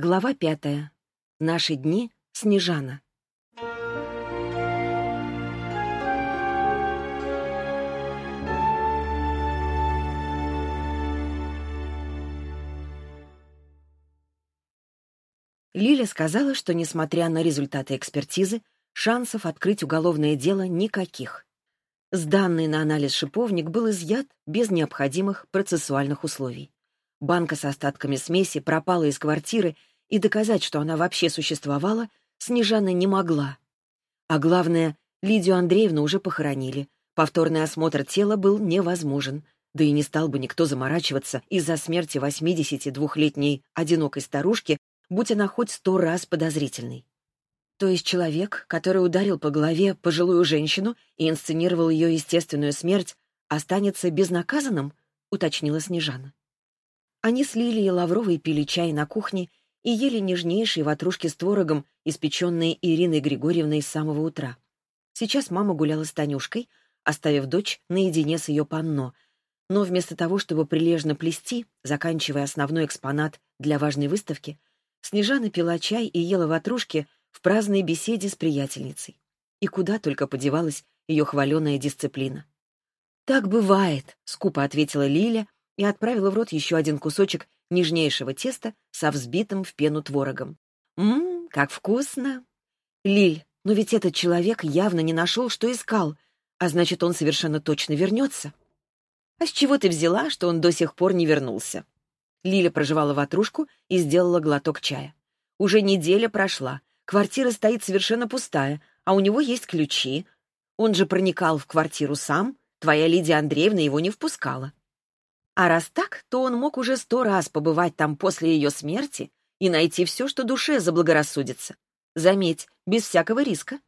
Глава пятая. Наши дни. Снежана. Лиля сказала, что, несмотря на результаты экспертизы, шансов открыть уголовное дело никаких. Сданный на анализ шиповник был изъят без необходимых процессуальных условий. Банка с остатками смеси пропала из квартиры, и доказать, что она вообще существовала, Снежана не могла. А главное, Лидию Андреевну уже похоронили. Повторный осмотр тела был невозможен, да и не стал бы никто заморачиваться из-за смерти 82-летней одинокой старушки, будь она хоть сто раз подозрительной. То есть человек, который ударил по голове пожилую женщину и инсценировал ее естественную смерть, останется безнаказанным, уточнила Снежана. Они с Лилией Лавровой пили чай на кухне и ели нежнейшие ватрушки с творогом, испеченные Ириной Григорьевной с самого утра. Сейчас мама гуляла с Танюшкой, оставив дочь наедине с ее панно, но вместо того, чтобы прилежно плести, заканчивая основной экспонат для важной выставки, Снежана пила чай и ела ватрушки в праздной беседе с приятельницей. И куда только подевалась ее хваленая дисциплина. «Так бывает», — скупо ответила Лиля и отправила в рот еще один кусочек нежнейшего теста со взбитым в пену творогом. «Ммм, как вкусно!» «Лиль, но ведь этот человек явно не нашел, что искал, а значит, он совершенно точно вернется». «А с чего ты взяла, что он до сих пор не вернулся?» Лиля прожевала ватрушку и сделала глоток чая. «Уже неделя прошла, Квартира стоит совершенно пустая, а у него есть ключи. Он же проникал в квартиру сам, твоя Лидия Андреевна его не впускала. А раз так, то он мог уже сто раз побывать там после ее смерти и найти все, что душе заблагорассудится. Заметь, без всякого риска.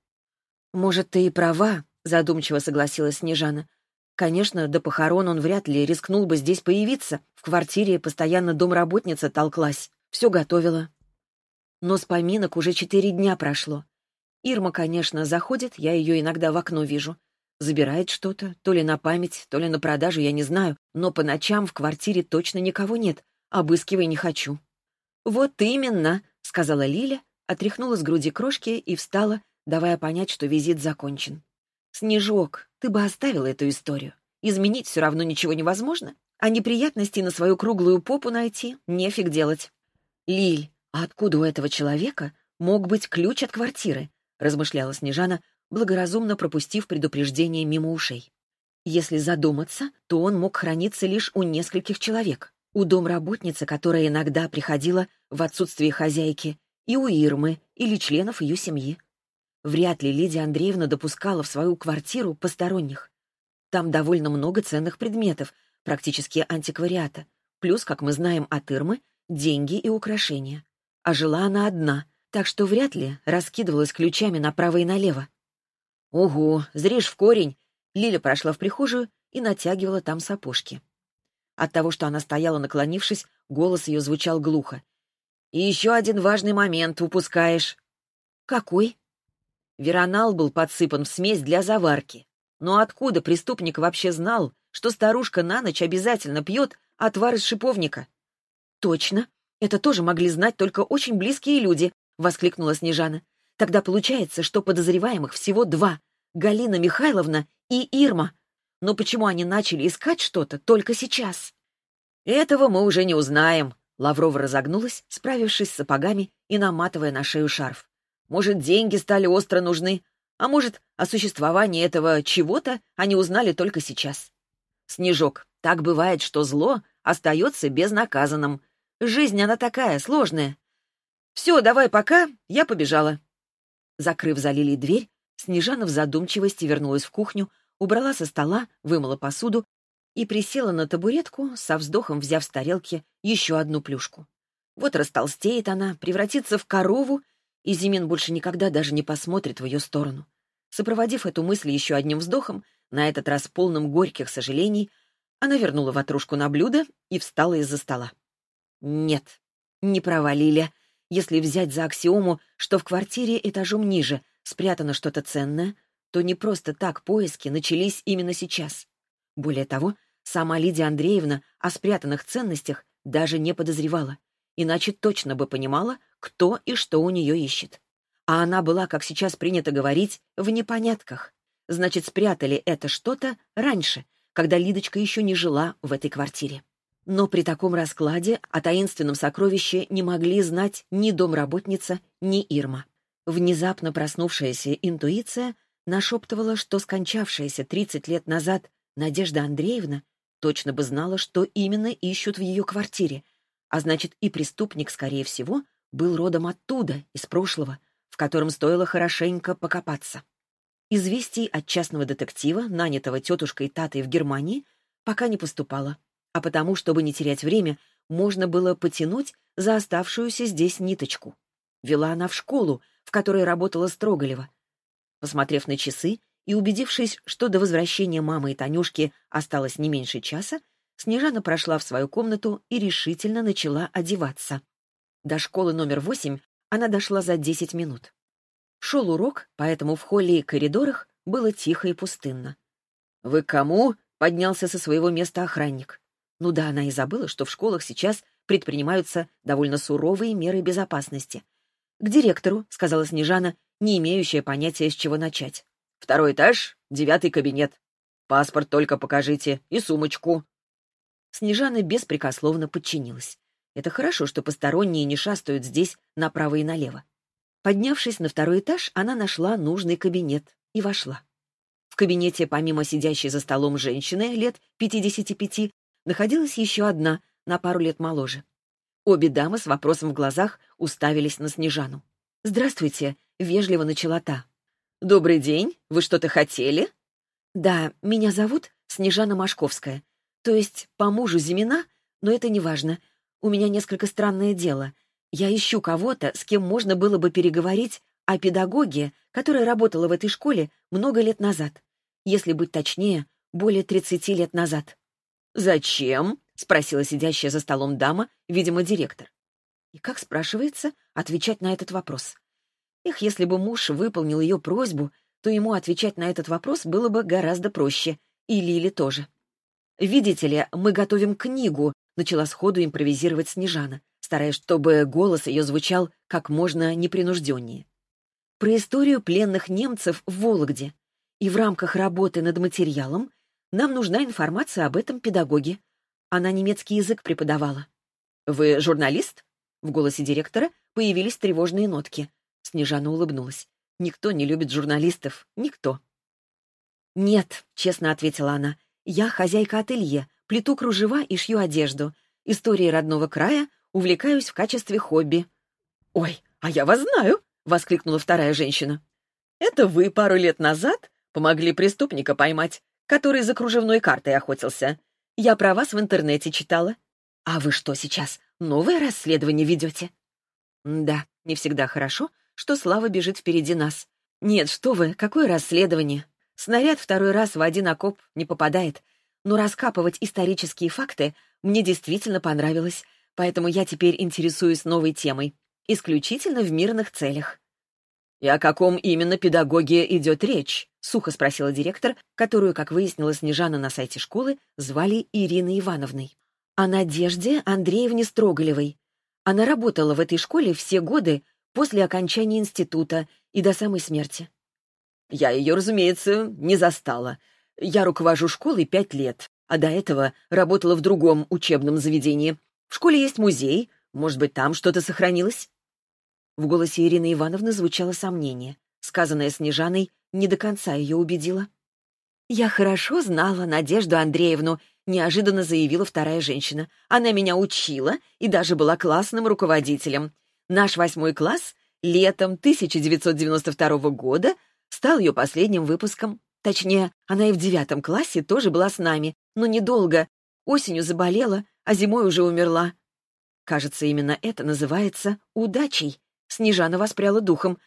«Может, ты и права», — задумчиво согласилась Снежана. «Конечно, до похорон он вряд ли рискнул бы здесь появиться. В квартире постоянно домработница толклась, все готовила, но с поминок уже четыре дня прошло. Ирма, конечно, заходит, я ее иногда в окно вижу. Забирает что-то, то ли на память, то ли на продажу, я не знаю, но по ночам в квартире точно никого нет, обыскивай не хочу. «Вот именно», — сказала Лиля, отряхнула с груди крошки и встала, давая понять, что визит закончен. «Снежок, ты бы оставила эту историю. Изменить все равно ничего невозможно, а неприятности на свою круглую попу найти нефиг делать. Лиль, «А откуда у этого человека мог быть ключ от квартиры?» — размышляла Снежана, благоразумно пропустив предупреждение мимо ушей. Если задуматься, то он мог храниться лишь у нескольких человек. У домработницы, которая иногда приходила в отсутствие хозяйки, и у Ирмы или членов ее семьи. Вряд ли Лидия Андреевна допускала в свою квартиру посторонних. Там довольно много ценных предметов, практически антиквариата, плюс, как мы знаем от Ирмы, деньги и украшения а жила она одна, так что вряд ли раскидывалась ключами направо и налево. «Ого, зришь в корень!» Лиля прошла в прихожую и натягивала там сапожки. От того, что она стояла, наклонившись, голос ее звучал глухо. «И еще один важный момент упускаешь». «Какой?» Веронал был подсыпан в смесь для заварки. Но откуда преступник вообще знал, что старушка на ночь обязательно пьет отвар из шиповника? «Точно. «Это тоже могли знать только очень близкие люди», — воскликнула Снежана. «Тогда получается, что подозреваемых всего два — Галина Михайловна и Ирма. Но почему они начали искать что-то только сейчас?» «Этого мы уже не узнаем», — Лаврова разогнулась, справившись с сапогами и наматывая на шею шарф. «Может, деньги стали остро нужны, а может, о существовании этого чего-то они узнали только сейчас. Снежок, так бывает, что зло остается безнаказанным», Жизнь она такая, сложная. Все, давай пока, я побежала. Закрыв за Лилией дверь, Снежана в задумчивости вернулась в кухню, убрала со стола, вымыла посуду и присела на табуретку, со вздохом взяв с тарелки еще одну плюшку. Вот растолстеет она, превратится в корову, и Зимин больше никогда даже не посмотрит в ее сторону. Сопроводив эту мысль еще одним вздохом, на этот раз полным горьких сожалений, она вернула ватрушку на блюдо и встала из-за стола. Нет, не права Лиля. Если взять за аксиому, что в квартире этажом ниже спрятано что-то ценное, то не просто так поиски начались именно сейчас. Более того, сама Лидия Андреевна о спрятанных ценностях даже не подозревала. иначе точно бы понимала, кто и что у нее ищет. А она была, как сейчас принято говорить, в непонятках. Значит, спрятали это что-то раньше, когда Лидочка еще не жила в этой квартире. Но при таком раскладе о таинственном сокровище не могли знать ни домработница, ни Ирма. Внезапно проснувшаяся интуиция нашептывала, что скончавшаяся 30 лет назад Надежда Андреевна точно бы знала, что именно ищут в ее квартире, а значит, и преступник, скорее всего, был родом оттуда, из прошлого, в котором стоило хорошенько покопаться. Известий от частного детектива, нанятого тетушкой Татой в Германии, пока не поступало, а потому, чтобы не терять время, можно было потянуть за оставшуюся здесь ниточку. Вела она в школу, в которой работала Строголева. Посмотрев на часы и убедившись, что до возвращения мамы и Танюшки осталось не меньше часа, Снежана прошла в свою комнату и решительно начала одеваться. До школы номер восемь она дошла за десять минут. Шел урок, поэтому в холле и коридорах было тихо и пустынно. «Вы кому?» — поднялся со своего места охранник. Ну да, она и забыла, что в школах сейчас предпринимаются довольно суровые меры безопасности. «К директору», — сказала Снежана, не имеющая понятия, с чего начать. «Второй этаж, девятый кабинет. Паспорт только покажите и сумочку». Снежана беспрекословно подчинилась. Это хорошо, что посторонние не шастают здесь направо и налево. Поднявшись на второй этаж, она нашла нужный кабинет и вошла. В кабинете, помимо сидящей за столом женщины лет 55, находилась еще одна, на пару лет моложе. Обе дамы с вопросом в глазах уставились на Снежану. «Здравствуйте», — вежливо начала та. «Добрый день. Вы что-то хотели?» «Да, меня зовут Снежана Машковская. То есть по мужу Зимина, но это не важно. У меня несколько странное дело. Я ищу кого-то, с кем можно было бы переговорить о педагоге, которая работала в этой школе много лет назад. Если быть точнее, более 30 лет назад. «Зачем?» — спросила сидящая за столом дама, видимо, директор. И как спрашивается, отвечать на этот вопрос? Эх, если бы муж выполнил ее просьбу, то ему отвечать на этот вопрос было бы гораздо проще. И Лили тоже. «Видите ли, мы готовим книгу», — начала сходу импровизировать Снежана стараясь, чтобы голос ее звучал как можно непринужденнее. Про историю пленных немцев в Вологде. И в рамках работы над материалом нам нужна информация об этом педагоге. Она немецкий язык преподавала. «Вы журналист?» В голосе директора появились тревожные нотки. Снежана улыбнулась. «Никто не любит журналистов. Никто». «Нет», — честно ответила она. «Я хозяйка ателье, плету кружева и шью одежду. Истории родного края увлекаюсь в качестве хобби». «Ой, а я вас знаю!» — воскликнула вторая женщина. «Это вы пару лет назад помогли преступника поймать, который за кружевной картой охотился. Я про вас в интернете читала. А вы что сейчас, новое расследование ведете?» «Да, не всегда хорошо, что Слава бежит впереди нас. Нет, что вы, какое расследование? Снаряд второй раз в один окоп не попадает. Но раскапывать исторические факты мне действительно понравилось поэтому я теперь интересуюсь новой темой, исключительно в мирных целях. «И о каком именно педагоге идет речь?» — сухо спросила директор, которую, как выяснила Снежана на сайте школы, звали Ириной Ивановной. «О Надежде Андреевне Строголевой. Она работала в этой школе все годы после окончания института и до самой смерти». «Я ее, разумеется, не застала. Я руковожу школой пять лет, а до этого работала в другом учебном заведении, в школе есть музей. Может быть, там что-то сохранилось?» В голосе Ирины Ивановны звучало сомнение. Сказанное Снежаной не до конца ее убедило. «Я хорошо знала Надежду Андреевну», — неожиданно заявила вторая женщина. «Она меня учила и даже была классным руководителем. Наш восьмой класс летом 1992 года стал ее последним выпуском. Точнее, она и в девятом классе тоже была с нами, но недолго. Осенью заболела, а зимой уже умерла. Кажется, именно это называется удачей. Снежана воспряла духом.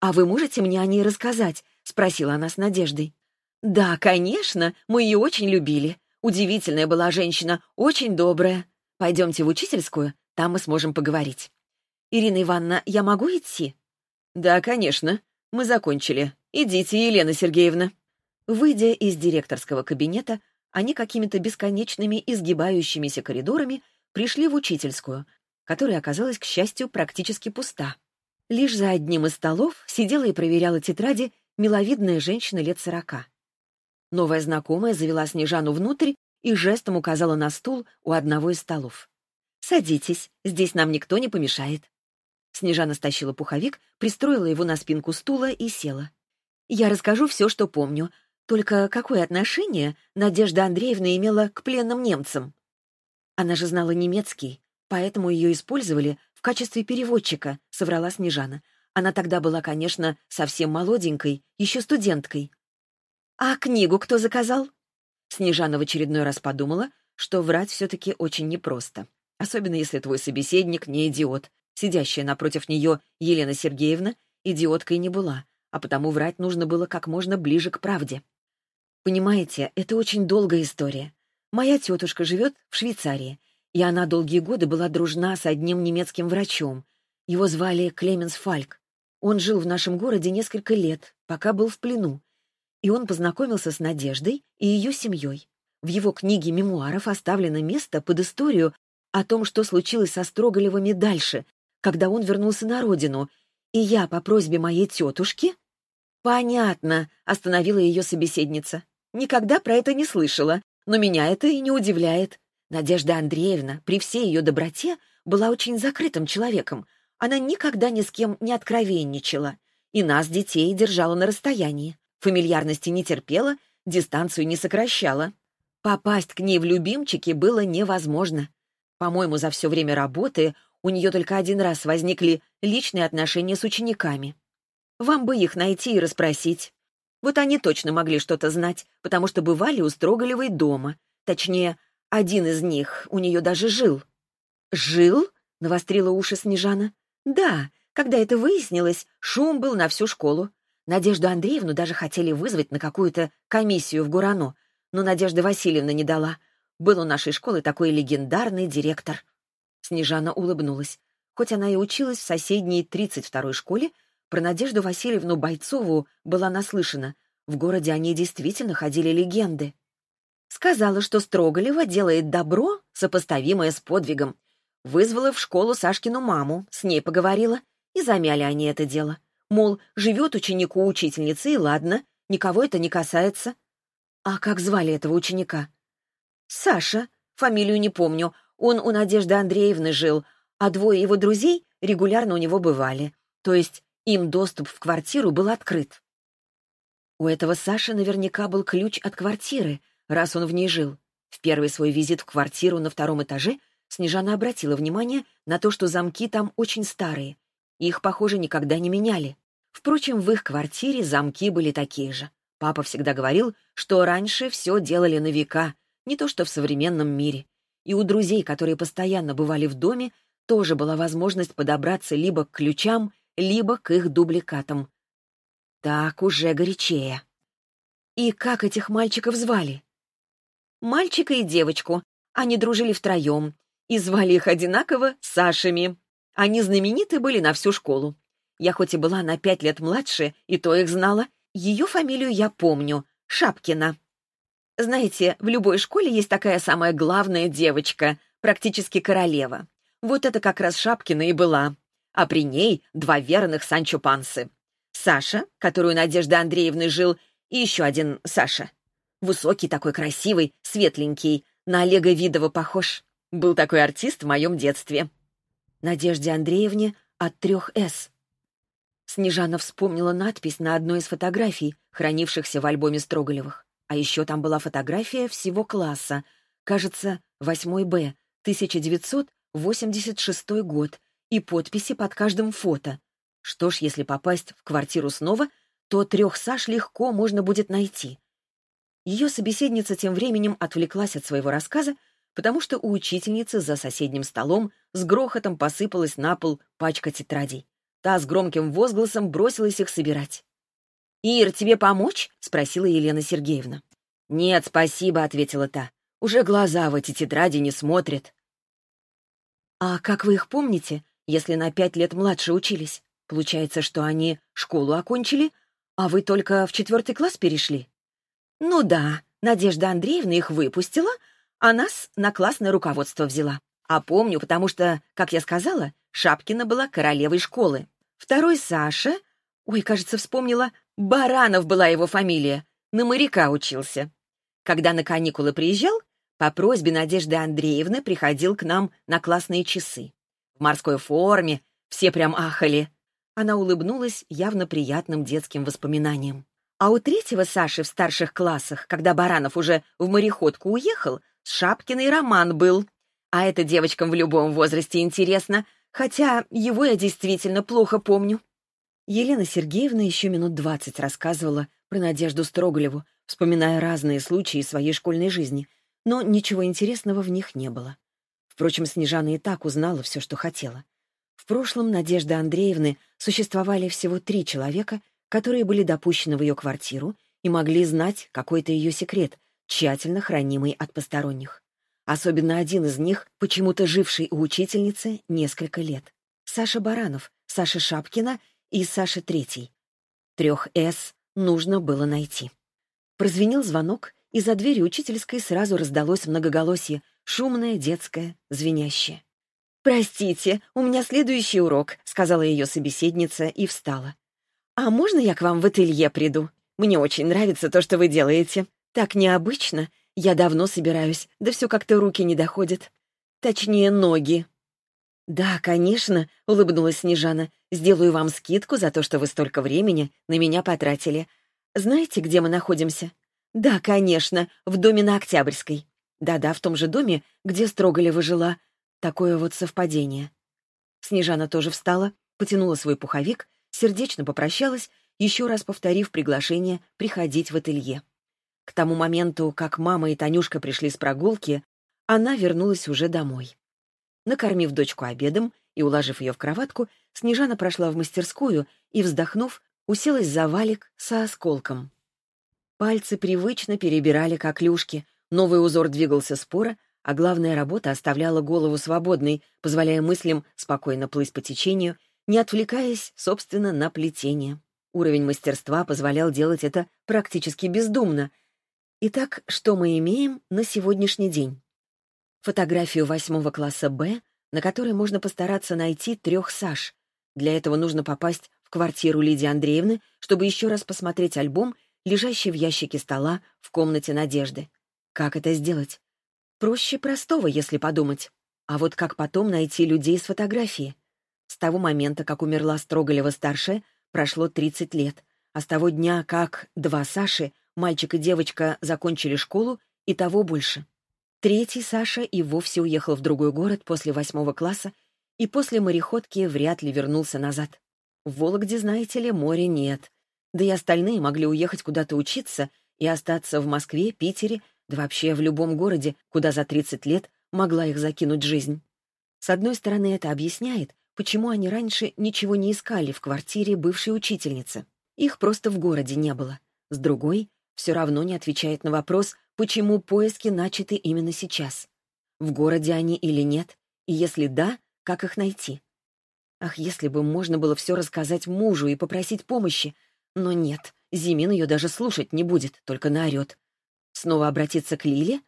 «А вы можете мне о ней рассказать?» — спросила она с надеждой. «Да, конечно, мы ее очень любили. Удивительная была женщина, очень добрая. Пойдемте в учительскую, там мы сможем поговорить». «Ирина Ивановна, я могу идти?» «Да, конечно. Мы закончили. Идите, Елена Сергеевна». Выйдя из директорского кабинета, они какими-то бесконечными изгибающимися коридорами пришли в учительскую, которая оказалась, к счастью, практически пуста. Лишь за одним из столов сидела и проверяла тетради миловидная женщина лет сорока. Новая знакомая завела Снежану внутрь и жестом указала на стул у одного из столов. «Садитесь, здесь нам никто не помешает». Снежана стащила пуховик, пристроила его на спинку стула и села. «Я расскажу все, что помню. Только какое отношение Надежда Андреевна имела к пленным немцам?» Она же знала немецкий, поэтому ее использовали в качестве переводчика, соврала Снежана. Она тогда была, конечно, совсем молоденькой, еще студенткой. «А книгу кто заказал?» Снежана в очередной раз подумала, что врать все-таки очень непросто, особенно если твой собеседник не идиот. Сидящая напротив нее Елена Сергеевна идиоткой не была, а потому врать нужно было как можно ближе к правде. Понимаете, это очень долгая история. Моя тетушка живет в Швейцарии, и она долгие годы была дружна с одним немецким врачом. Его звали Клеменс Фальк. Он жил в нашем городе несколько лет, пока был в плену. И он познакомился с Надеждой и ее семьей. В его книге мемуаров оставлено место под историю о том, что случилось со Строголевыми дальше, когда он вернулся на родину, и я по просьбе моей тетушки... «Понятно», — остановила ее собеседница. «Никогда про это не слышала, но меня это и не удивляет. Надежда Андреевна, при всей ее доброте, была очень закрытым человеком. Она никогда ни с кем не откровенничала. И нас, детей, держала на расстоянии. Фамильярности не терпела, дистанцию не сокращала. Попасть к ней в любимчики было невозможно. По-моему, за все время работы у нее только один раз возникли личные отношения с учениками. Вам бы их найти и расспросить. Вот они точно могли что-то знать, потому что бывали у Строголевой дома. Точнее, один из них у нее даже жил. «Жил?» — навострила уши Снежана. «Да, когда это выяснилось, шум был на всю школу. Надежду Андреевну даже хотели вызвать на какую-то комиссию в Гурано, но Надежда Васильевна не дала. Был у нашей школы такой легендарный директор. Снежана улыбнулась. Хоть она и училась в соседней 32-й школе, про Надежду Васильевну Бойцову была наслышана. В городе они действительно ходили легенды. Сказала, что Строголева делает добро, сопоставимое с подвигом. Вызвала в школу Сашкину маму, с ней поговорила, и замяли они это дело. Мол, живет ученику учительницы, и ладно, никого это не касается. А как звали этого ученика? Саша, фамилию не помню, он у Надежды Андреевны жил, а двое его друзей регулярно у него бывали. То есть им доступ в квартиру был открыт. У этого Саши наверняка был ключ от квартиры, раз он в ней жил. В первый свой визит в квартиру на втором этаже Снежана обратила внимание на то, что замки там очень старые. Их, похоже, никогда не меняли. Впрочем, в их квартире замки были такие же. Папа всегда говорил, что раньше все делали на века, не то что в современном мире и у друзей, которые постоянно бывали в доме, тоже была возможность подобраться либо к ключам, либо к их дубликатам. Так уже горячее. И как этих мальчиков звали? Мальчика и девочку. Они дружили втроем. И звали их одинаково Сашами. Они знамениты были на всю школу. Я хоть и была на пять лет младше, и то их знала. Ее фамилию я помню — Шапкина. Знаете, в любой школе есть такая самая главная девочка, практически королева. Вот это как раз Шапкина и была. А при ней два верных Санчо Пансы. Саша, который у Надежды Андреевны жил, и еще один Саша. Высокий такой красивый, светленький, на Олега Видова похож. Был такой артист в моем детстве. Надежде Андреевне от трех «С». Снежана вспомнила надпись на одной из фотографий, хранившихся в альбоме Строголевых. А еще там была фотография всего класса. Кажется, 8 Б, 1986 год, и подписи под каждым фото. Что ж, если попасть в квартиру снова, то трех Саш легко можно будет найти. Ее собеседница тем временем отвлеклась от своего рассказа, потому что у учительницы за соседним столом с грохотом посыпалась на пол пачка тетрадей. Та с громким возгласом бросилась их собирать. «Ир, тебе помочь?» — спросила Елена Сергеевна. «Нет, спасибо», — ответила та. «Уже глаза в эти тетради не смотрят». «А как вы их помните, если на пять лет младше учились? Получается, что они школу окончили, а вы только в четвертый класс перешли?» «Ну да, Надежда Андреевна их выпустила, а нас на классное руководство взяла. А помню, потому что, как я сказала, Шапкина была королевой школы. Второй Саша... Ой, кажется, вспомнила. Баранов была его фамилия. На моряка учился. Когда на каникулы приезжал, по просьбе Надежды Андреевны приходил к нам на классные часы. В морской форме, все прям ахали. Она улыбнулась явно приятным детским воспоминанием. А у третьего Саши в старших классах, когда Баранов уже в мореходку уехал, с Шапкиной роман был. А это девочкам в любом возрасте интересно, хотя его я действительно плохо помню. Елена Сергеевна еще минут двадцать рассказывала про Надежду Строголеву, вспоминая разные случаи своей школьной жизни, но ничего интересного в них не было. Впрочем, Снежана и так узнала все, что хотела. В прошлом Надежды Андреевны существовали всего три человека, которые были допущены в ее квартиру и могли знать какой-то ее секрет, тщательно хранимый от посторонних. Особенно один из них, почему-то живший у учительницы несколько лет. Саша Баранов, Саша Шапкина и Саша Третий. Трех «С» нужно было найти. Прозвенел звонок, и за дверью учительской сразу раздалось многоголосие, шумное, детское, звенящее. «Простите, у меня следующий урок», — сказала ее собеседница и встала. «А можно я к вам в ателье приду? Мне очень нравится то, что вы делаете. Так необычно. Я давно собираюсь, да все как-то руки не доходят. Точнее, ноги». «Да, конечно», — улыбнулась Снежана. «Сделаю вам скидку за то, что вы столько времени на меня потратили. Знаете, где мы находимся?» «Да, конечно, в доме на Октябрьской. Да-да, в том же доме, где Строголева жила. Такое вот совпадение». Снежана тоже встала, потянула свой пуховик сердечно попрощалась, еще раз повторив приглашение приходить в ателье. К тому моменту, как мама и Танюшка пришли с прогулки, она вернулась уже домой. Накормив дочку обедом и уложив ее в кроватку, Снежана прошла в мастерскую и, вздохнув, уселась за валик со осколком. Пальцы привычно перебирали коклюшки, новый узор двигался споро, а главная работа оставляла голову свободной, позволяя мыслям спокойно плыть по течению — не отвлекаясь, собственно, на плетение. Уровень мастерства позволял делать это практически бездумно. Итак, что мы имеем на сегодняшний день? Фотографию восьмого класса «Б», на которой можно постараться найти трех Саш. Для этого нужно попасть в квартиру Лидии Андреевны, чтобы еще раз посмотреть альбом, лежащий в ящике стола в комнате Надежды. Как это сделать? Проще простого, если подумать. А вот как потом найти людей с фотографии? С того момента, как умерла Строголева-старшая, прошло 30 лет, а с того дня, как два Саши, мальчик и девочка, закончили школу, и того больше. Третий Саша и вовсе уехал в другой город после восьмого класса и после мореходки вряд ли вернулся назад. В Вологде, знаете ли, моря нет. Да и остальные могли уехать куда-то учиться и остаться в Москве, Питере, да вообще в любом городе, куда за 30 лет могла их закинуть жизнь. С одной стороны, это объясняет, почему они раньше ничего не искали в квартире бывшей учительницы. Их просто в городе не было. С другой, все равно не отвечает на вопрос, почему поиски начаты именно сейчас. В городе они или нет, и если да, как их найти? Ах, если бы можно было все рассказать мужу и попросить помощи. Но нет, Зимин ее даже слушать не будет, только наорет. Снова обратиться к Лиле?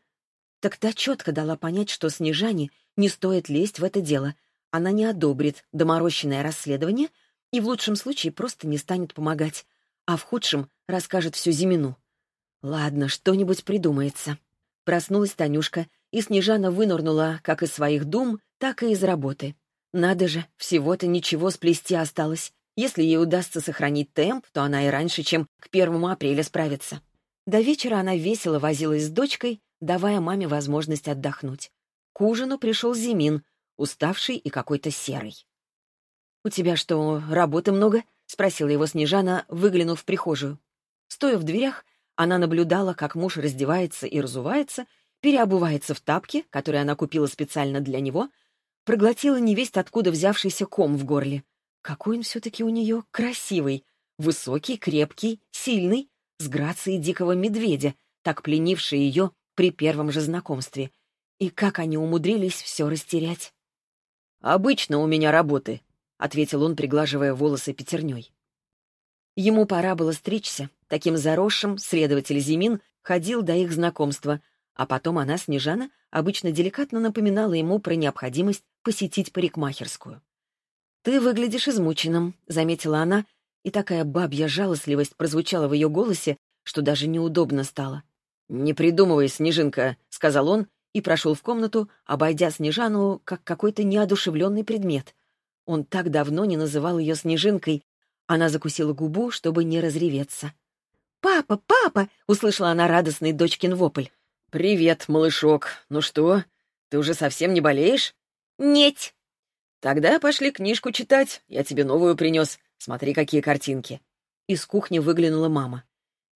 Так та четко дала понять, что Снежане не стоит лезть в это дело, она не одобрит доморощенное расследование и в лучшем случае просто не станет помогать, а в худшем расскажет всю Зимину. Ладно, что-нибудь придумается. Проснулась Танюшка, и Снежана вынырнула как из своих дум, так и из работы. Надо же, всего-то ничего сплести осталось. Если ей удастся сохранить темп, то она и раньше, чем к первому апреля справится. До вечера она весело возилась с дочкой, давая маме возможность отдохнуть. К ужину пришел Зимин, уставший и какой-то серый. «У тебя что, работы много?» — спросила его Снежана, выглянув в прихожую. Стоя в дверях, она наблюдала, как муж раздевается и разувается, переобувается в тапки, которые она купила специально для него, проглотила невесть откуда взявшийся ком в горле. Какой он все-таки у нее красивый, высокий, крепкий, сильный, с грацией дикого медведя, так пленивший ее при первом же знакомстве. И как они умудрились все растерять. «Обычно у меня работы», — ответил он, приглаживая волосы пятерней. Ему пора было стричься. Таким заросшим следователь Зимин ходил до их знакомства, А потом она, Снежана, обычно деликатно напоминала ему про необходимость посетить парикмахерскую. «Ты выглядишь измученным», — заметила она, и такая бабья жалостливость прозвучала в ее голосе, что даже неудобно стало. «Не придумывай, Снежинка», — сказал он и прошел в комнату, обойдя Снежану как какой-то неодушевленный предмет. Он так давно не называл ее Снежинкой. Она закусила губу, чтобы не разреветься. «Папа, папа!» — услышала она радостный дочкин вопль. «Привет, малышок. Ну что, ты уже совсем не болеешь?» «Нет». «Тогда пошли книжку читать. Я тебе новую принес. Смотри, какие картинки». Из кухни выглянула мама.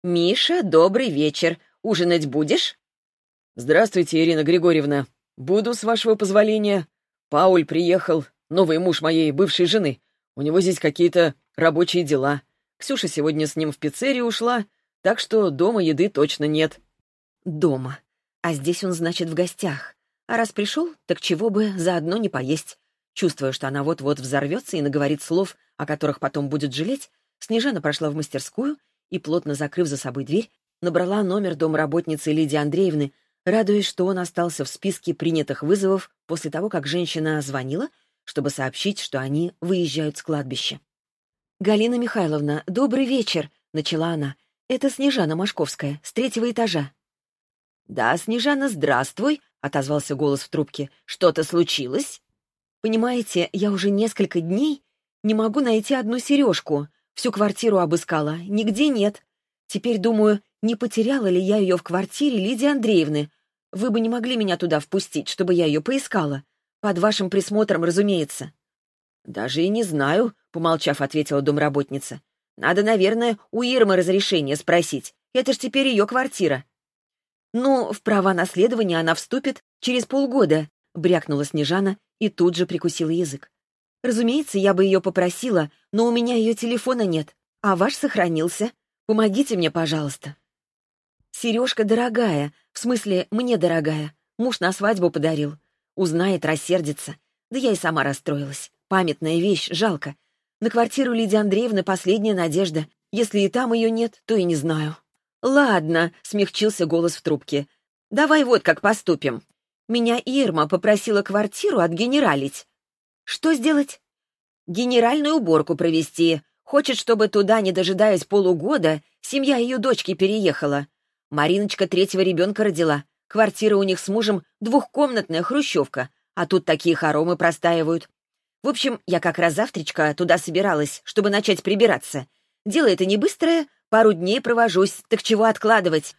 «Миша, добрый вечер. Ужинать будешь?» «Здравствуйте, Ирина Григорьевна. Буду, с вашего позволения. Пауль приехал, новый муж моей бывшей жены. У него здесь какие-то рабочие дела. Ксюша сегодня с ним в пиццерию ушла, так что дома еды точно нет». «Дома. А здесь он, значит, в гостях. А раз пришел, так чего бы заодно не поесть. Чувствуя, что она вот-вот взорвется и наговорит слов, о которых потом будет жалеть, Снежана прошла в мастерскую и, плотно закрыв за собой дверь, набрала номер домработницы Лидии Андреевны, радуясь, что он остался в списке принятых вызовов после того, как женщина звонила, чтобы сообщить, что они выезжают с кладбища. «Галина Михайловна, добрый вечер!» — начала она. «Это Снежана Машковская, с третьего этажа». «Да, Снежана, здравствуй», — отозвался голос в трубке. «Что-то случилось?» «Понимаете, я уже несколько дней не могу найти одну сережку. Всю квартиру обыскала, нигде нет. Теперь думаю, не потеряла ли я ее в квартире Лидии Андреевны. Вы бы не могли меня туда впустить, чтобы я ее поискала. Под вашим присмотром, разумеется». «Даже и не знаю», — помолчав, ответила домработница. «Надо, наверное, у Ирмы разрешение спросить. Это ж теперь ее квартира». «Ну, в права наследования она вступит через полгода», — брякнула Снежана и тут же прикусила язык. «Разумеется, я бы ее попросила, но у меня ее телефона нет, а ваш сохранился. Помогите мне, пожалуйста». «Сережка дорогая, в смысле, мне дорогая. Муж на свадьбу подарил. Узнает, рассердится. Да я и сама расстроилась. Памятная вещь, жалко. На квартиру Лидии Андреевны последняя надежда. Если и там ее нет, то и не знаю». «Ладно», — смягчился голос в трубке. «Давай вот как поступим. Меня Ирма попросила квартиру отгенералить». «Что сделать?» «Генеральную уборку провести. Хочет, чтобы туда, не дожидаясь полугода, семья ее дочки переехала. Мариночка третьего ребенка родила. Квартира у них с мужем двухкомнатная хрущевка, а тут такие хоромы простаивают. В общем, я как раз завтрачка туда собиралась, чтобы начать прибираться. Дело это не быстрое, Пару дней провожусь, так чего откладывать?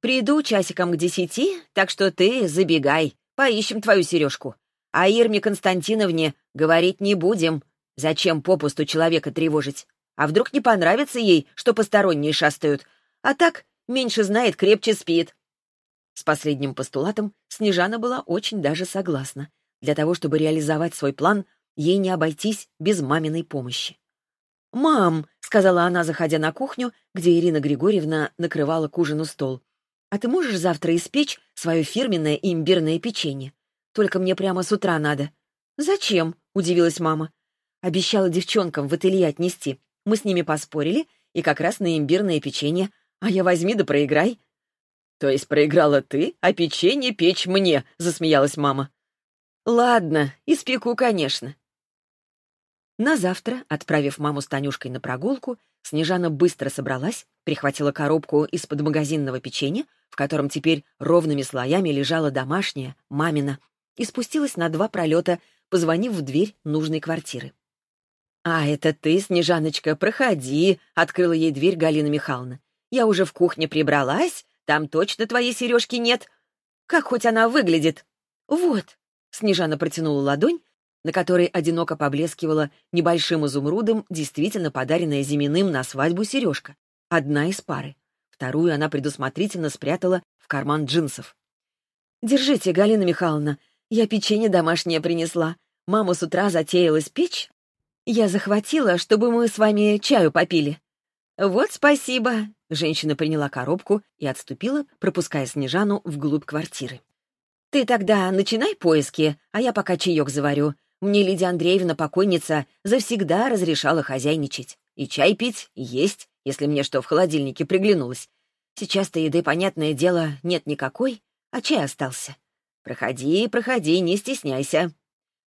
Приду часиком к десяти, так что ты забегай, поищем твою сережку. А Ирме Константиновне говорить не будем. Зачем попусту человека тревожить? А вдруг не понравится ей, что посторонние шастают? А так, меньше знает, крепче спит. С последним постулатом Снежана была очень даже согласна. Для того, чтобы реализовать свой план, ей не обойтись без маминой помощи. «Мам», — сказала она, заходя на кухню, где Ирина Григорьевна накрывала к ужину стол, «а ты можешь завтра испечь свое фирменное имбирное печенье? Только мне прямо с утра надо». «Зачем?» — удивилась мама. Обещала девчонкам в ателье отнести. Мы с ними поспорили, и как раз на имбирное печенье. А я возьми да проиграй. «То есть проиграла ты, а печенье печь мне?» — засмеялась мама. «Ладно, испеку, конечно. На завтра, отправив маму с Танюшкой на прогулку, Снежана быстро собралась, прихватила коробку из-под магазинного печенья, в котором теперь ровными слоями лежала домашняя, мамина, и спустилась на два пролета, позвонив в дверь нужной квартиры. «А, это ты, Снежаночка, проходи», — открыла ей дверь Галина Михайловна. «Я уже в кухне прибралась, там точно твоей сережки нет. Как хоть она выглядит?» «Вот», — Снежана протянула ладонь, на которой одиноко поблескивала небольшим изумрудом действительно подаренная Зиминым на свадьбу сережка. Одна из пары. Вторую она предусмотрительно спрятала в карман джинсов. «Держите, Галина Михайловна, я печенье домашнее принесла. Мама с утра затеялась печь. Я захватила, чтобы мы с вами чаю попили». «Вот спасибо!» Женщина приняла коробку и отступила, пропуская Снежану вглубь квартиры. «Ты тогда начинай поиски, а я пока чаек заварю. Мне Лидия Андреевна, покойница, завсегда разрешала хозяйничать. И чай пить, и есть, если мне что в холодильнике приглянулось. Сейчас-то еды, понятное дело, нет никакой, а чай остался. Проходи, проходи, не стесняйся.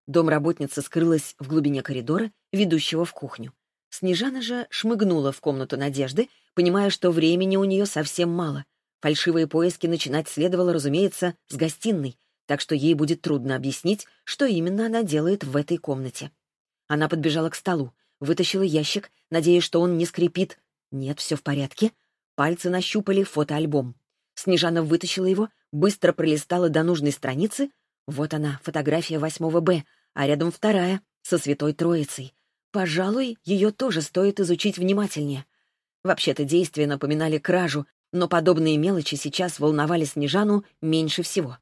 Домработница скрылась в глубине коридора, ведущего в кухню. Снежана же шмыгнула в комнату Надежды, понимая, что времени у нее совсем мало. Фальшивые поиски начинать следовало, разумеется, с гостиной, так что ей будет трудно объяснить, что именно она делает в этой комнате. Она подбежала к столу, вытащила ящик, надеясь, что он не скрипит. Нет, все в порядке. Пальцы нащупали фотоальбом. Снежана вытащила его, быстро пролистала до нужной страницы. Вот она, фотография восьмого Б, а рядом вторая, со Святой Троицей. Пожалуй, ее тоже стоит изучить внимательнее. Вообще-то действия напоминали кражу, но подобные мелочи сейчас волновали Снежану меньше всего.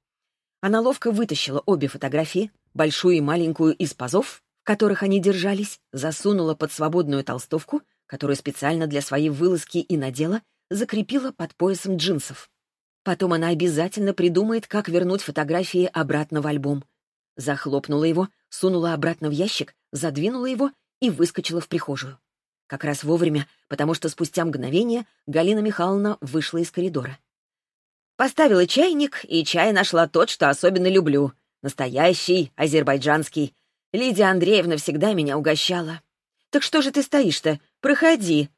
Она ловко вытащила обе фотографии, большую и маленькую из пазов, в которых они держались, засунула под свободную толстовку, которую специально для своей вылазки и надела, закрепила под поясом джинсов. Потом она обязательно придумает, как вернуть фотографии обратно в альбом. Захлопнула его, сунула обратно в ящик, задвинула его и выскочила в прихожую. Как раз вовремя, потому что спустя мгновение Галина Михайловна вышла из коридора. Поставила чайник, и чай нашла тот, что особенно люблю. Настоящий, азербайджанский. Лидия Андреевна всегда меня угощала. «Так что же ты стоишь-то? Проходи!»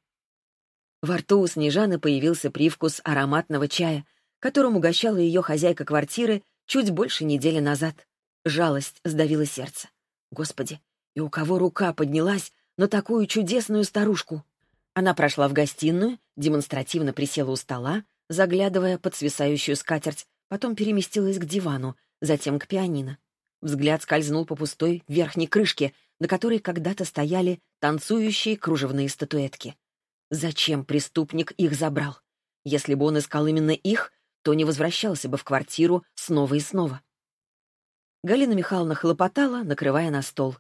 Во рту у Снежаны появился привкус ароматного чая, которым угощала ее хозяйка квартиры чуть больше недели назад. Жалость сдавила сердце. Господи, и у кого рука поднялась на такую чудесную старушку? Она прошла в гостиную, демонстративно присела у стола, заглядывая под свисающую скатерть, потом переместилась к дивану, затем к пианино. Взгляд скользнул по пустой верхней крышке, на которой когда-то стояли танцующие кружевные статуэтки. Зачем преступник их забрал? Если бы он искал именно их, то не возвращался бы в квартиру снова и снова. Галина Михайловна хлопотала, накрывая на стол.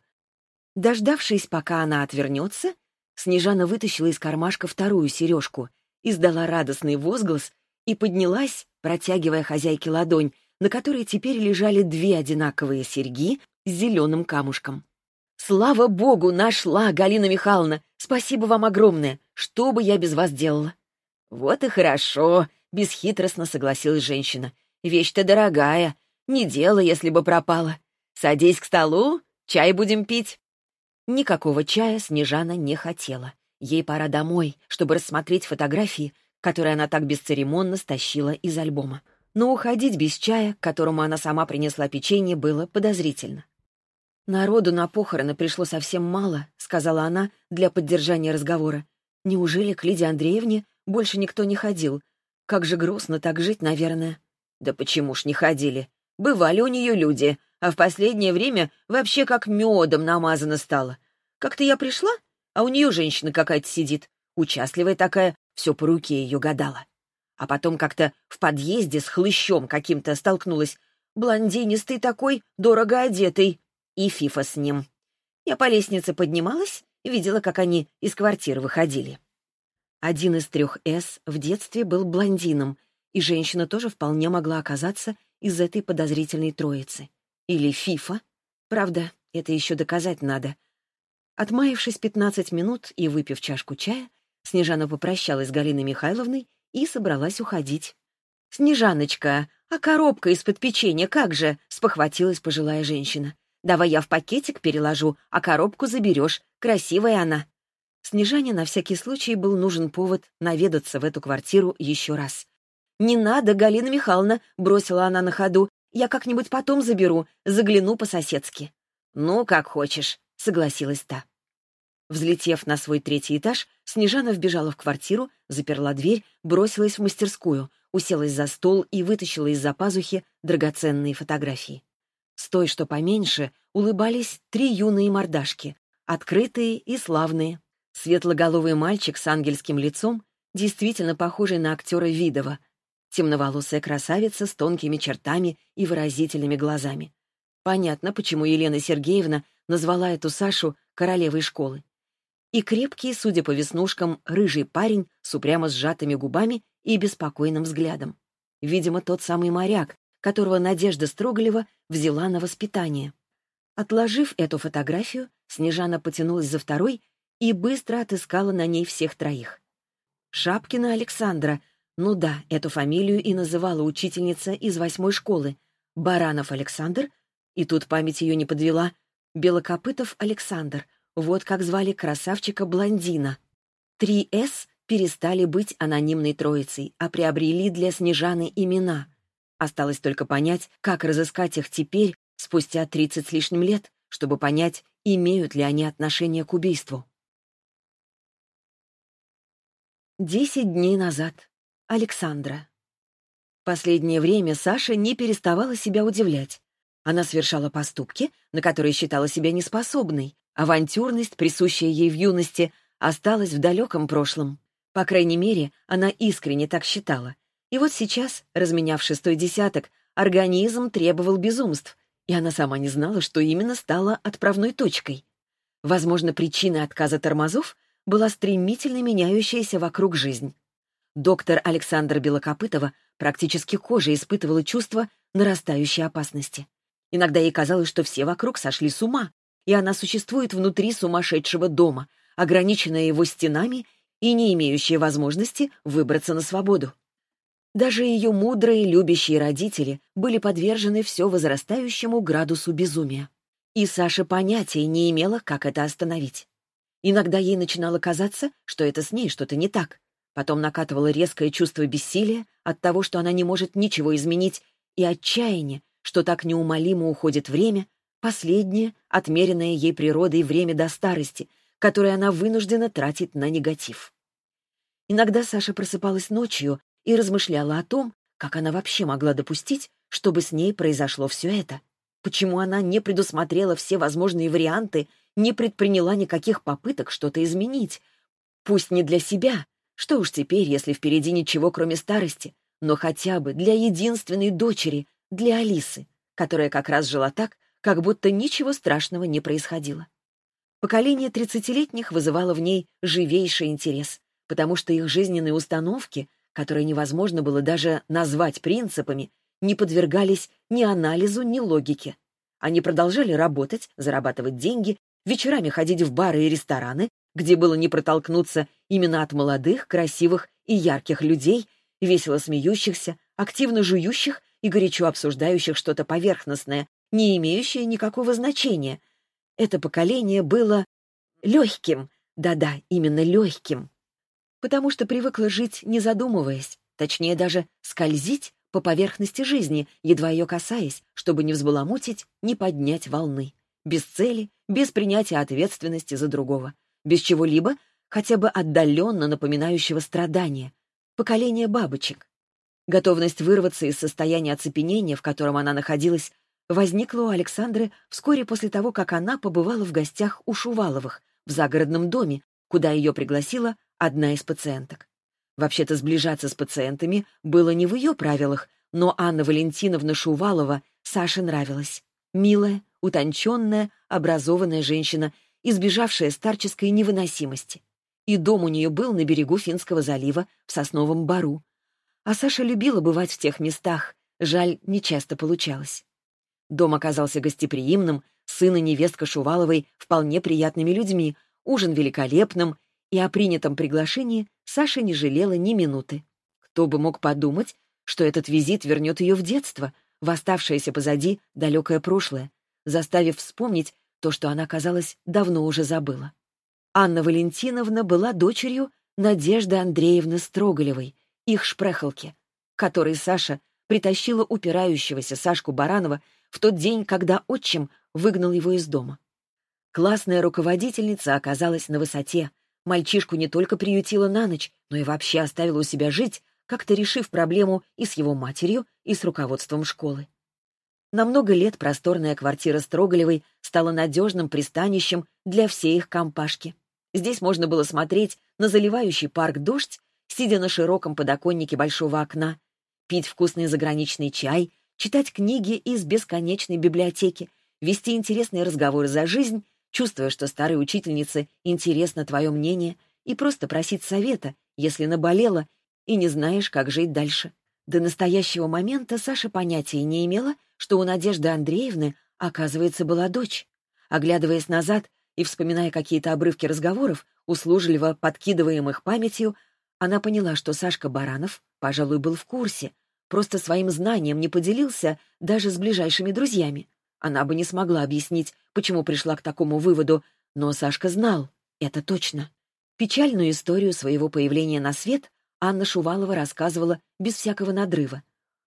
Дождавшись, пока она отвернется, Снежана вытащила из кармашка вторую сережку, издала радостный возглас и поднялась, протягивая хозяйке ладонь, на которой теперь лежали две одинаковые серьги с зеленым камушком. «Слава богу, нашла, Галина Михайловна! Спасибо вам огромное! Что бы я без вас делала?» «Вот и хорошо!» — бесхитростно согласилась женщина. «Вещь-то дорогая. Не дело, если бы пропала. Садись к столу, чай будем пить». Никакого чая Снежана не хотела. Ей пора домой, чтобы рассмотреть фотографии, которые она так бесцеремонно стащила из альбома. Но уходить без чая, которому она сама принесла печенье, было подозрительно. «Народу на похороны пришло совсем мало», — сказала она для поддержания разговора. «Неужели к Лидии Андреевне больше никто не ходил? Как же грустно так жить, наверное». «Да почему ж не ходили? Бывали у нее люди, а в последнее время вообще как медом намазано стало. Как-то я пришла, а у нее женщина какая-то сидит, участливая такая, все по руке ее гадала. А потом как-то в подъезде с хлыщом каким-то столкнулась, блондинистый такой, дорого одетый, и Фифа с ним. Я по лестнице поднималась видела, как они из квартиры выходили. Один из трех «С» в детстве был блондином, и женщина тоже вполне могла оказаться из этой подозрительной троицы. Или фифа. Правда, это еще доказать надо. Отмаявшись 15 минут и выпив чашку чая, Снежана попрощалась с Галиной Михайловной и собралась уходить. «Снежаночка, а коробка из-под печенья как же?» — спохватилась пожилая женщина. «Давай я в пакетик переложу, а коробку заберешь. Красивая она». Снежане на всякий случай был нужен повод наведаться в эту квартиру еще раз. «Не надо, Галина Михайловна», — бросила она на ходу. Я как-нибудь потом заберу, загляну по-соседски». «Ну, как хочешь», — согласилась та. Взлетев на свой третий этаж, Снежана вбежала в квартиру, заперла дверь, бросилась в мастерскую, уселась за стол и вытащила из-за пазухи драгоценные фотографии. С той, что поменьше, улыбались три юные мордашки, открытые и славные. Светлоголовый мальчик с ангельским лицом, действительно похожий на актера Видова, темноволосая красавица с тонкими чертами и выразительными глазами. Понятно, почему Елена Сергеевна назвала эту Сашу королевой школы. И крепкий, судя по веснушкам, рыжий парень с упрямо сжатыми губами и беспокойным взглядом. Видимо, тот самый моряк, которого Надежда Строголева взяла на воспитание. Отложив эту фотографию, Снежана потянулась за второй и быстро отыскала на ней всех троих. Шапкина Александра Ну да, эту фамилию и называла учительница из восьмой школы. Баранов Александр, и тут память ее не подвела, Белокопытов Александр, вот как звали красавчика-блондина. Три «С» перестали быть анонимной троицей, а приобрели для Снежаны имена. Осталось только понять, как разыскать их теперь, спустя тридцать с лишним лет, чтобы понять, имеют ли они отношение к убийству. Десять дней назад. Александра. Последнее время Саша не переставала себя удивлять. Она совершала поступки, на которые считала себя неспособной. Авантюрность, присущая ей в юности, осталась в далеком прошлом. По крайней мере, она искренне так считала. И вот сейчас, разменяв шестой десяток, организм требовал безумств, и она сама не знала, что именно стало отправной точкой. Возможно, причиной отказа тормозов была стремительно меняющаяся вокруг жизнь. Доктор Александра Белокопытова практически кожей испытывала чувство нарастающей опасности. Иногда ей казалось, что все вокруг сошли с ума, и она существует внутри сумасшедшего дома, ограниченная его стенами и не имеющая возможности выбраться на свободу. Даже ее мудрые, любящие родители были подвержены все возрастающему градусу безумия. И Саша понятия не имела, как это остановить. Иногда ей начинало казаться, что это с ней что-то не так, Потом накатывало резкое чувство бессилия от того, что она не может ничего изменить, и отчаяние, что так неумолимо уходит время, последнее, отмеренное ей природой время до старости, которое она вынуждена тратить на негатив. Иногда Саша просыпалась ночью и размышляла о том, как она вообще могла допустить, чтобы с ней произошло все это. Почему она не предусмотрела все возможные варианты, не предприняла никаких попыток что-то изменить? Пусть не для себя, что уж теперь, если впереди ничего, кроме старости, но хотя бы для единственной дочери, для Алисы, которая как раз жила так, как будто ничего страшного не происходило. Поколение тридцатилетних вызывало в ней живейший интерес, потому что их жизненные установки, которые невозможно было даже назвать принципами, не подвергались ни анализу, ни логике. Они продолжали работать, зарабатывать деньги, вечерами ходить в бары и рестораны, где было не протолкнуться именно от молодых, красивых и ярких людей, весело смеющихся, активно жующих и горячо обсуждающих что-то поверхностное, не имеющее никакого значения. Это поколение было легким, да-да, именно легким, потому что привыкло жить, не задумываясь, точнее даже скользить по поверхности жизни, едва ее касаясь, чтобы не взбаламутить, не поднять волны. Без цели, без принятия ответственности за другого без чего-либо, хотя бы отдаленно напоминающего страдания, поколение бабочек. Готовность вырваться из состояния оцепенения, в котором она находилась, возникла у Александры вскоре после того, как она побывала в гостях у Шуваловых в загородном доме, куда ее пригласила одна из пациенток. Вообще-то сближаться с пациентами было не в ее правилах, но Анна Валентиновна Шувалова Саше нравилась. Милая, утонченная, образованная женщина избежавшая старческой невыносимости. И дом у нее был на берегу Финского залива, в Сосновом Бару. А Саша любила бывать в тех местах, жаль, не часто получалось. Дом оказался гостеприимным, сын и невестка Шуваловой вполне приятными людьми, ужин великолепным, и о принятом приглашении Саша не жалела ни минуты. Кто бы мог подумать, что этот визит вернет ее в детство, в оставшееся позади далекое прошлое, заставив вспомнить то, что она, казалось, давно уже забыла. Анна Валентиновна была дочерью Надежды Андреевны Строголевой, их шпрехалки, которой Саша притащила упирающегося Сашку Баранова в тот день, когда отчим выгнал его из дома. Классная руководительница оказалась на высоте. Мальчишку не только приютила на ночь, но и вообще оставила у себя жить, как-то решив проблему и с его матерью, и с руководством школы. На много лет просторная квартира Строголевой стала надежным пристанищем для всей их компашки. Здесь можно было смотреть на заливающий парк дождь, сидя на широком подоконнике большого окна, пить вкусный заграничный чай, читать книги из бесконечной библиотеки, вести интересные разговоры за жизнь, чувствуя, что старой учительнице интересно твое мнение, и просто просить совета, если наболела и не знаешь, как жить дальше. До настоящего момента Саша понятия не имела, что у Надежды Андреевны, оказывается, была дочь. Оглядываясь назад и вспоминая какие-то обрывки разговоров, услужливо подкидываемых памятью, Она поняла, что Сашка Баранов, пожалуй, был в курсе, просто своим знанием не поделился даже с ближайшими друзьями. Она бы не смогла объяснить, почему пришла к такому выводу, но Сашка знал, это точно. Печальную историю своего появления на свет Анна Шувалова рассказывала без всякого надрыва.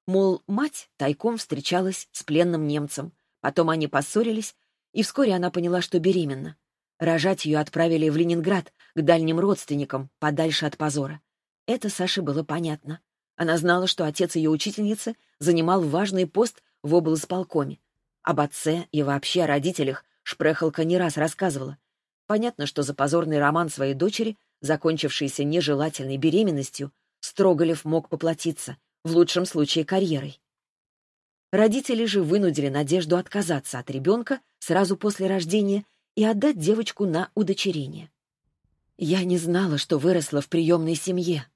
Мол, мать тайком встречалась с пленным немцем. Потом они поссорились, и вскоре она поняла, что беременна. Рожать ее отправили в Ленинград, к дальним родственникам, подальше от позора. Это Саше было понятно. Она знала, что отец ее учительницы занимал важный пост в облсполкоме. Об отце и вообще о родителях Шпрехалка не раз рассказывала. Понятно, что за позорный роман своей дочери, закончившийся нежелательной беременностью, Строголев мог поплатиться, в лучшем случае карьерой. Родители же вынудили Надежду отказаться от ребенка сразу после рождения и отдать девочку на удочерение. Я не знала, что выросла в приемной семье.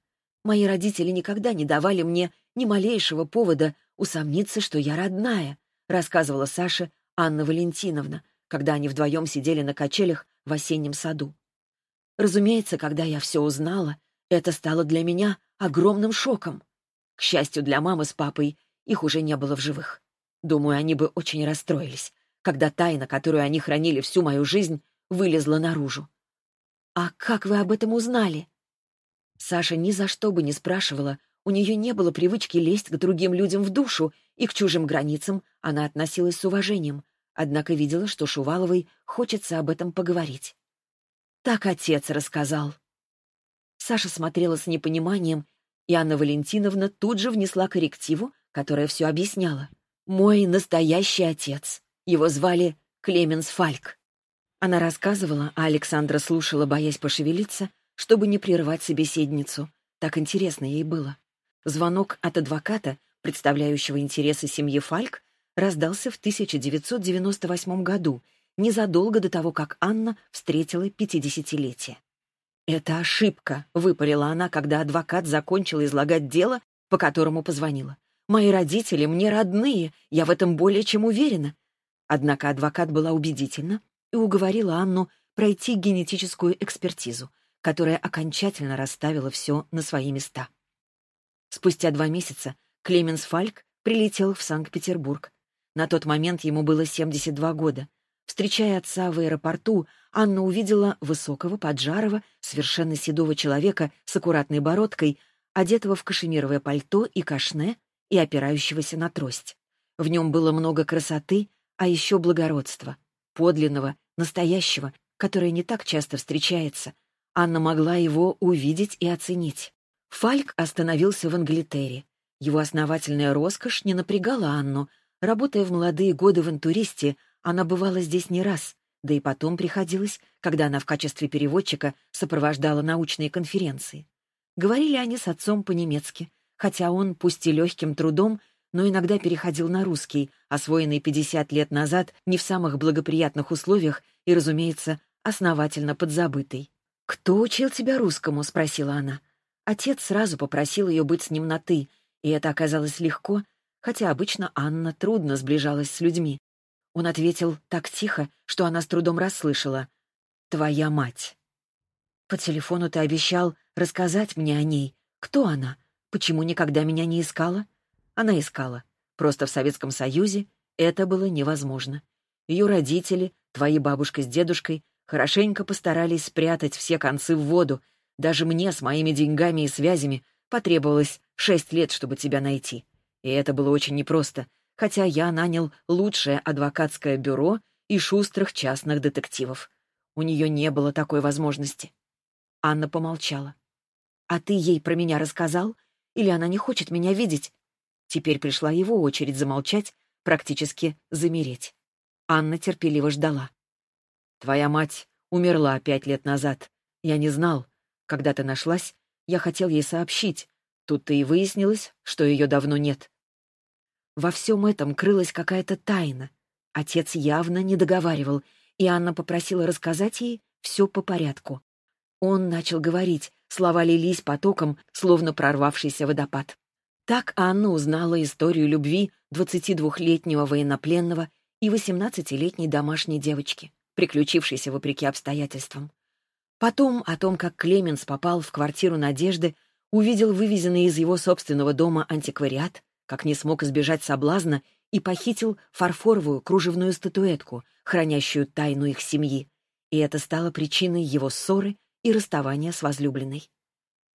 Мои родители никогда не давали мне ни малейшего повода усомниться, что я родная, рассказывала Саша Анна Валентиновна, когда они вдвоем сидели на качелях в осеннем саду. Разумеется, когда я все узнала, это стало для меня огромным шоком. К счастью для мамы с папой, их уже не было в живых. Думаю, они бы очень расстроились, когда тайна, которую они хранили всю мою жизнь, вылезла наружу. «А как вы об этом узнали?» Саша ни за что бы не спрашивала, у нее не было привычки лезть к другим людям в душу, и к чужим границам она относилась с уважением, однако видела, что Шуваловой хочется об этом поговорить. Так отец рассказал. Саша смотрела с непониманием, и Анна Валентиновна тут же внесла коррективу, которая все объясняла. «Мой настоящий отец. Его звали Клеменс Фальк». Она рассказывала, а Александра слушала, боясь пошевелиться, чтобы не прервать собеседницу. Так интересно ей было. Звонок от адвоката, представляющего интересы семьи Фальк, раздался в 1998 году, незадолго до того, как Анна встретила пятидесятилетие. «Это ошибка», — выпалила она, когда адвокат закончил излагать дело, по которому позвонила. «Мои родители мне родные, я в этом более чем уверена». Однако адвокат была убедительна и уговорила Анну пройти генетическую экспертизу, которая окончательно расставила все на свои места. Спустя два месяца Клеменс Фальк прилетел в Санкт-Петербург. На тот момент ему было 72 года. Встречая отца в аэропорту, Анна увидела высокого, поджарого, совершенно седого человека с аккуратной бородкой, одетого в кашемировое пальто и кашне и опирающегося на трость. В нем было много красоты, а еще благородства, подлинного, настоящего, которое не так часто встречается. Анна могла его увидеть и оценить. Фальк остановился в Англитере. Его основательная роскошь не напрягала Анну. Работая в молодые годы в интуристе, она бывала здесь не раз, да и потом приходилось, когда она в качестве переводчика сопровождала научные конференции. Говорили они с отцом по-немецки, хотя он, пусть и легким трудом, но иногда переходил на русский, освоенный 50 лет назад не в самых благоприятных условиях и, разумеется, основательно подзабытый. «Кто учил тебя русскому?» — спросила она. Отец сразу попросил ее быть с ним на «ты», и это оказалось легко, хотя обычно Анна трудно сближалась с людьми. Он ответил так тихо, что она с трудом расслышала. «Твоя мать». «По телефону ты обещал рассказать мне о ней. Кто она? Почему никогда меня не искала?» Она искала. Просто в Советском Союзе это было невозможно. Ее родители, твои бабушка с дедушкой, хорошенько постарались спрятать все концы в воду. Даже мне с моими деньгами и связями потребовалось шесть лет, чтобы тебя найти. И это было очень непросто, хотя я нанял лучшее адвокатское бюро и шустрых частных детективов. У нее не было такой возможности. Анна помолчала. «А ты ей про меня рассказал? Или она не хочет меня видеть?» Теперь пришла его очередь замолчать, практически замереть. Анна терпеливо ждала. «Твоя мать умерла пять лет назад. Я не знал. Когда ты нашлась, я хотел ей сообщить. Тут-то и выяснилось, что ее давно нет. Во всем этом крылась какая-то тайна. Отец явно не договаривал, и Анна попросила рассказать ей все по порядку. Он начал говорить, слова лились потоком, словно прорвавшийся водопад. Так Анна узнала историю любви 22-летнего военнопленного и 18-летней домашней девочки, приключившейся вопреки обстоятельствам. Потом о том, как Клеменс попал в квартиру Надежды, увидел вывезенный из его собственного дома антиквариат, как не смог избежать соблазна и похитил фарфоровую кружевную статуэтку, хранящую тайну их семьи, и это стало причиной его ссоры и расставания с возлюбленной.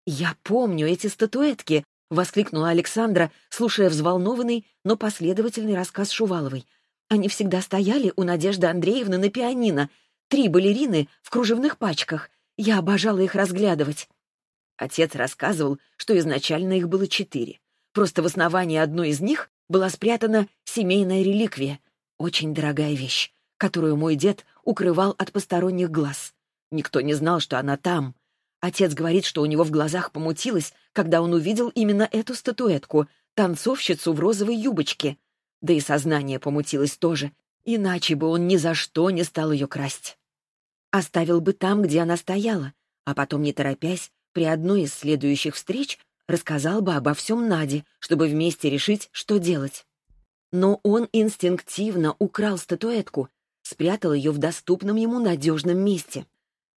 «Я помню эти статуэтки!» — воскликнула Александра, слушая взволнованный, но последовательный рассказ Шуваловой. «Они всегда стояли у Надежды Андреевны на пианино. Три балерины в кружевных пачках. Я обожала их разглядывать». Отец рассказывал, что изначально их было четыре. Просто в основании одной из них была спрятана семейная реликвия, очень дорогая вещь, которую мой дед укрывал от посторонних глаз. Никто не знал, что она там. Отец говорит, что у него в глазах помутилось, когда он увидел именно эту статуэтку, танцовщицу в розовой юбочке. Да и сознание помутилось тоже, иначе бы он ни за что не стал ее красть. Оставил бы там, где она стояла, а потом, не торопясь, при одной из следующих встреч рассказал бы обо всем Наде, чтобы вместе решить, что делать. Но он инстинктивно украл статуэтку, спрятал ее в доступном ему надежном месте.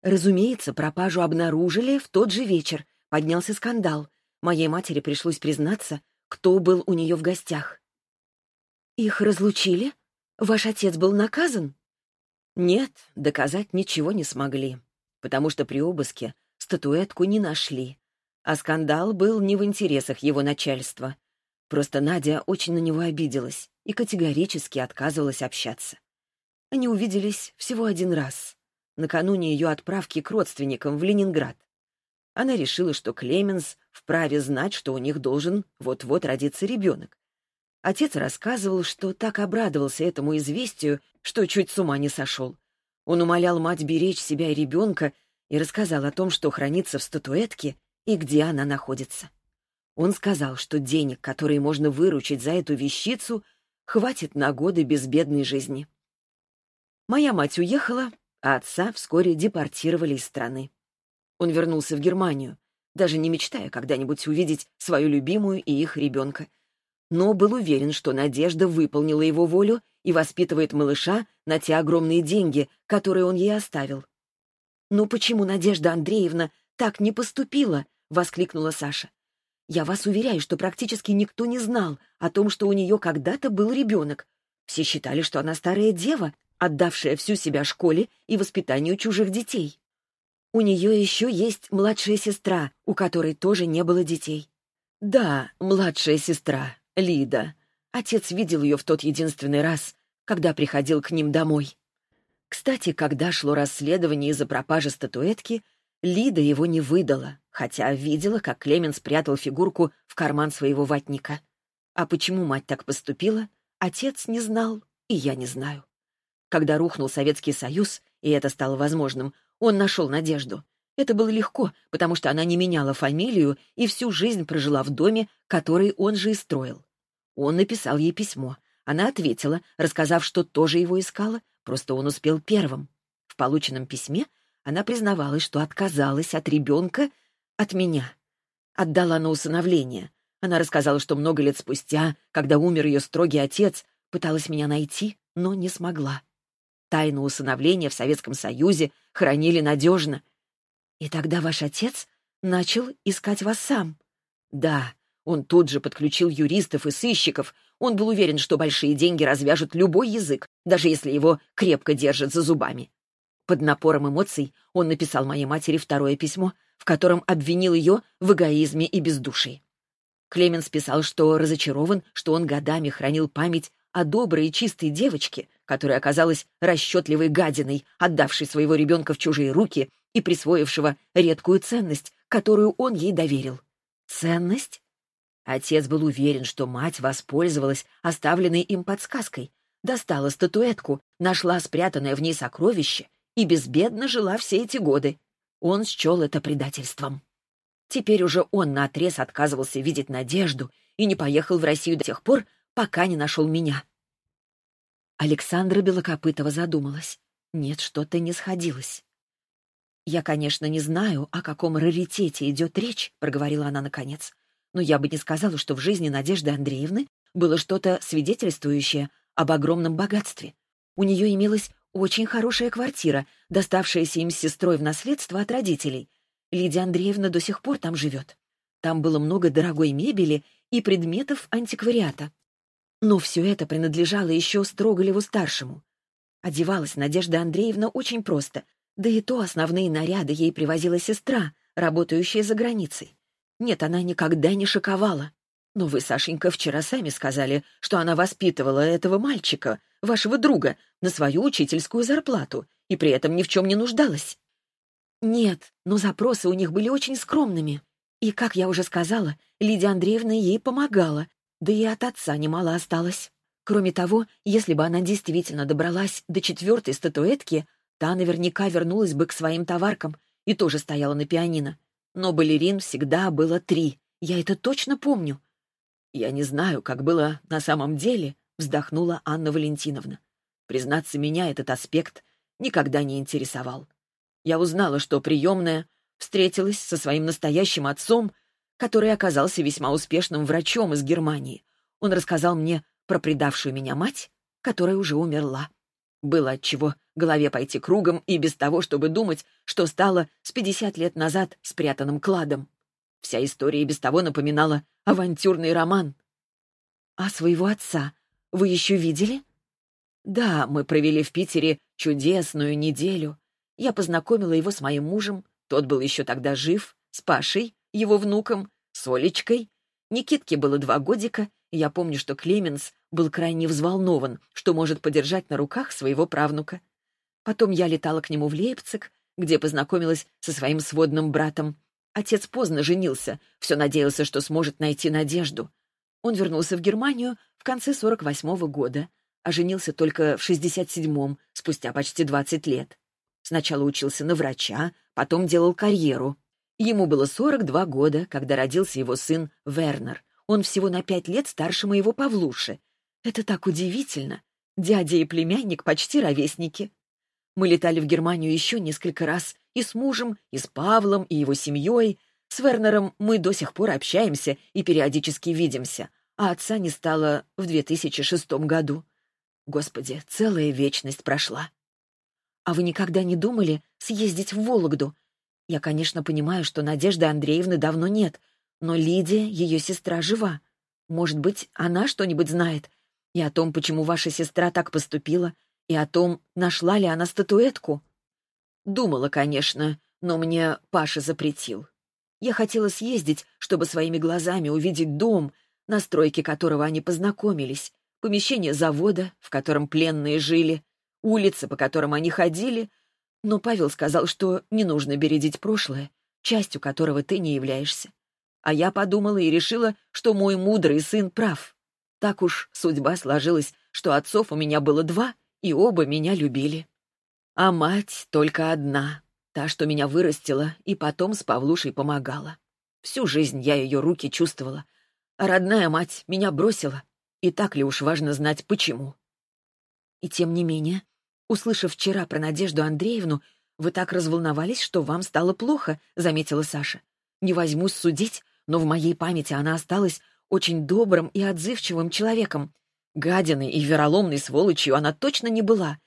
Разумеется, пропажу обнаружили в тот же вечер. Поднялся скандал. Моей матери пришлось признаться, кто был у нее в гостях. «Их разлучили? Ваш отец был наказан?» «Нет, доказать ничего не смогли, потому что при обыске статуэтку не нашли. А скандал был не в интересах его начальства. Просто Надя очень на него обиделась и категорически отказывалась общаться. Они увиделись всего один раз, накануне ее отправки к родственникам в Ленинград. Она решила, что Клеменс вправе знать, что у них должен вот-вот родиться ребенок. Отец рассказывал, что так обрадовался этому известию, что чуть с ума не сошел. Он умолял мать беречь себя и ребенка и рассказал о том, что хранится в статуэтке и где она находится. Он сказал, что денег, которые можно выручить за эту вещицу, хватит на годы безбедной жизни. Моя мать уехала, а отца вскоре депортировали из страны. Он вернулся в Германию, даже не мечтая когда-нибудь увидеть свою любимую и их ребенка. Но был уверен, что Надежда выполнила его волю и воспитывает малыша на те огромные деньги, которые он ей оставил. «Ну почему Надежда Андреевна так не поступила?» — воскликнула Саша. «Я вас уверяю, что практически никто не знал о том, что у нее когда-то был ребенок. Все считали, что она старая дева, отдавшая всю себя школе и воспитанию чужих детей. У нее еще есть младшая сестра, у которой тоже не было детей. Да, младшая сестра, Лида. Отец видел ее в тот единственный раз, когда приходил к ним домой. Кстати, когда шло расследование из-за пропажи статуэтки, Лида его не выдала, хотя видела, как Клемен спрятал фигурку в карман своего ватника. А почему мать так поступила, отец не знал, и я не знаю. Когда рухнул Советский Союз, и это стало возможным, он нашел Надежду. Это было легко, потому что она не меняла фамилию и всю жизнь прожила в доме, который он же и строил. Он написал ей письмо. Она ответила, рассказав, что тоже его искала, просто он успел первым. В полученном письме она признавалась, что отказалась от ребенка, от меня. Отдала на усыновление. Она рассказала, что много лет спустя, когда умер ее строгий отец, пыталась меня найти, но не смогла. Тайну усыновления в Советском Союзе хранили надежно. И тогда ваш отец начал искать вас сам. Да, он тут же подключил юристов и сыщиков. Он был уверен, что большие деньги развяжут любой язык, даже если его крепко держат за зубами. Под напором эмоций он написал моей матери второе письмо, в котором обвинил ее в эгоизме и бездушии. Клеменс писал, что разочарован, что он годами хранил память о доброй и чистой девочке, которая оказалась расчетливой гадиной, отдавшей своего ребенка в чужие руки и присвоившего редкую ценность, которую он ей доверил. Ценность? Отец был уверен, что мать воспользовалась оставленной им подсказкой, достала статуэтку, нашла спрятанное в ней сокровище и безбедно жила все эти годы. Он счел это предательством. Теперь уже он наотрез отказывался видеть надежду и не поехал в Россию до тех пор, пока не нашел меня. Александра Белокопытова задумалась. Нет, что-то не сходилось. «Я, конечно, не знаю, о каком раритете идет речь», — проговорила она наконец. «Но я бы не сказала, что в жизни Надежды Андреевны было что-то свидетельствующее об огромном богатстве. У нее имелась очень хорошая квартира, доставшаяся им с сестрой в наследство от родителей. Лидия Андреевна до сих пор там живет. Там было много дорогой мебели и предметов антиквариата. Но все это принадлежало еще Строголеву-старшему. Одевалась Надежда Андреевна очень просто, да и то основные наряды ей привозила сестра, работающая за границей. Нет, она никогда не шиковала. Но вы, Сашенька, вчера сами сказали, что она воспитывала этого мальчика, вашего друга, на свою учительскую зарплату, и при этом ни в чем не нуждалась. Нет, но запросы у них были очень скромными. И, как я уже сказала, Лидия Андреевна ей помогала, да и от отца немало осталось. Кроме того, если бы она действительно добралась до четвертой статуэтки, та наверняка вернулась бы к своим товаркам и тоже стояла на пианино. Но балерин всегда было три. Я это точно помню. «Я не знаю, как было на самом деле», — вздохнула Анна Валентиновна. Признаться, меня этот аспект никогда не интересовал. Я узнала, что приемная встретилась со своим настоящим отцом, который оказался весьма успешным врачом из Германии. Он рассказал мне про предавшую меня мать, которая уже умерла. Было отчего голове пойти кругом и без того, чтобы думать, что стало с 50 лет назад спрятанным кладом. Вся история без того напоминала авантюрный роман. «А своего отца вы еще видели?» «Да, мы провели в Питере чудесную неделю. Я познакомила его с моим мужем, тот был еще тогда жив, с Пашей, его внуком, с Олечкой. Никитке было два годика, и я помню, что Клеменс был крайне взволнован, что может подержать на руках своего правнука. Потом я летала к нему в Лейпциг, где познакомилась со своим сводным братом. Отец поздно женился, все надеялся, что сможет найти надежду. Он вернулся в Германию в конце 48-го года, а женился только в 67-м, спустя почти 20 лет. Сначала учился на врача, потом делал карьеру. Ему было 42 года, когда родился его сын Вернер. Он всего на пять лет старше моего Павлуши. Это так удивительно. Дядя и племянник почти ровесники. Мы летали в Германию еще несколько раз. И с мужем, и с Павлом, и его семьей. С Вернером мы до сих пор общаемся и периодически видимся. А отца не стало в 2006 году. Господи, целая вечность прошла. А вы никогда не думали съездить в Вологду? Я, конечно, понимаю, что Надежды Андреевны давно нет, но Лидия, ее сестра, жива. Может быть, она что-нибудь знает? И о том, почему ваша сестра так поступила, и о том, нашла ли она статуэтку? Думала, конечно, но мне Паша запретил. Я хотела съездить, чтобы своими глазами увидеть дом, на стройке которого они познакомились, помещение завода, в котором пленные жили, улицы, по которым они ходили, но Павел сказал, что не нужно бередить прошлое, частью которого ты не являешься. А я подумала и решила, что мой мудрый сын прав. Так уж судьба сложилась, что отцов у меня было два, и оба меня любили. А мать только одна, та, что меня вырастила и потом с Павлушей помогала. Всю жизнь я ее руки чувствовала. А родная мать меня бросила, и так ли уж важно знать, почему. И тем не менее, Услышав вчера про Надежду Андреевну, вы так разволновались, что вам стало плохо», — заметила Саша. «Не возьмусь судить, но в моей памяти она осталась очень добрым и отзывчивым человеком. Гадиной и вероломной сволочью она точно не была.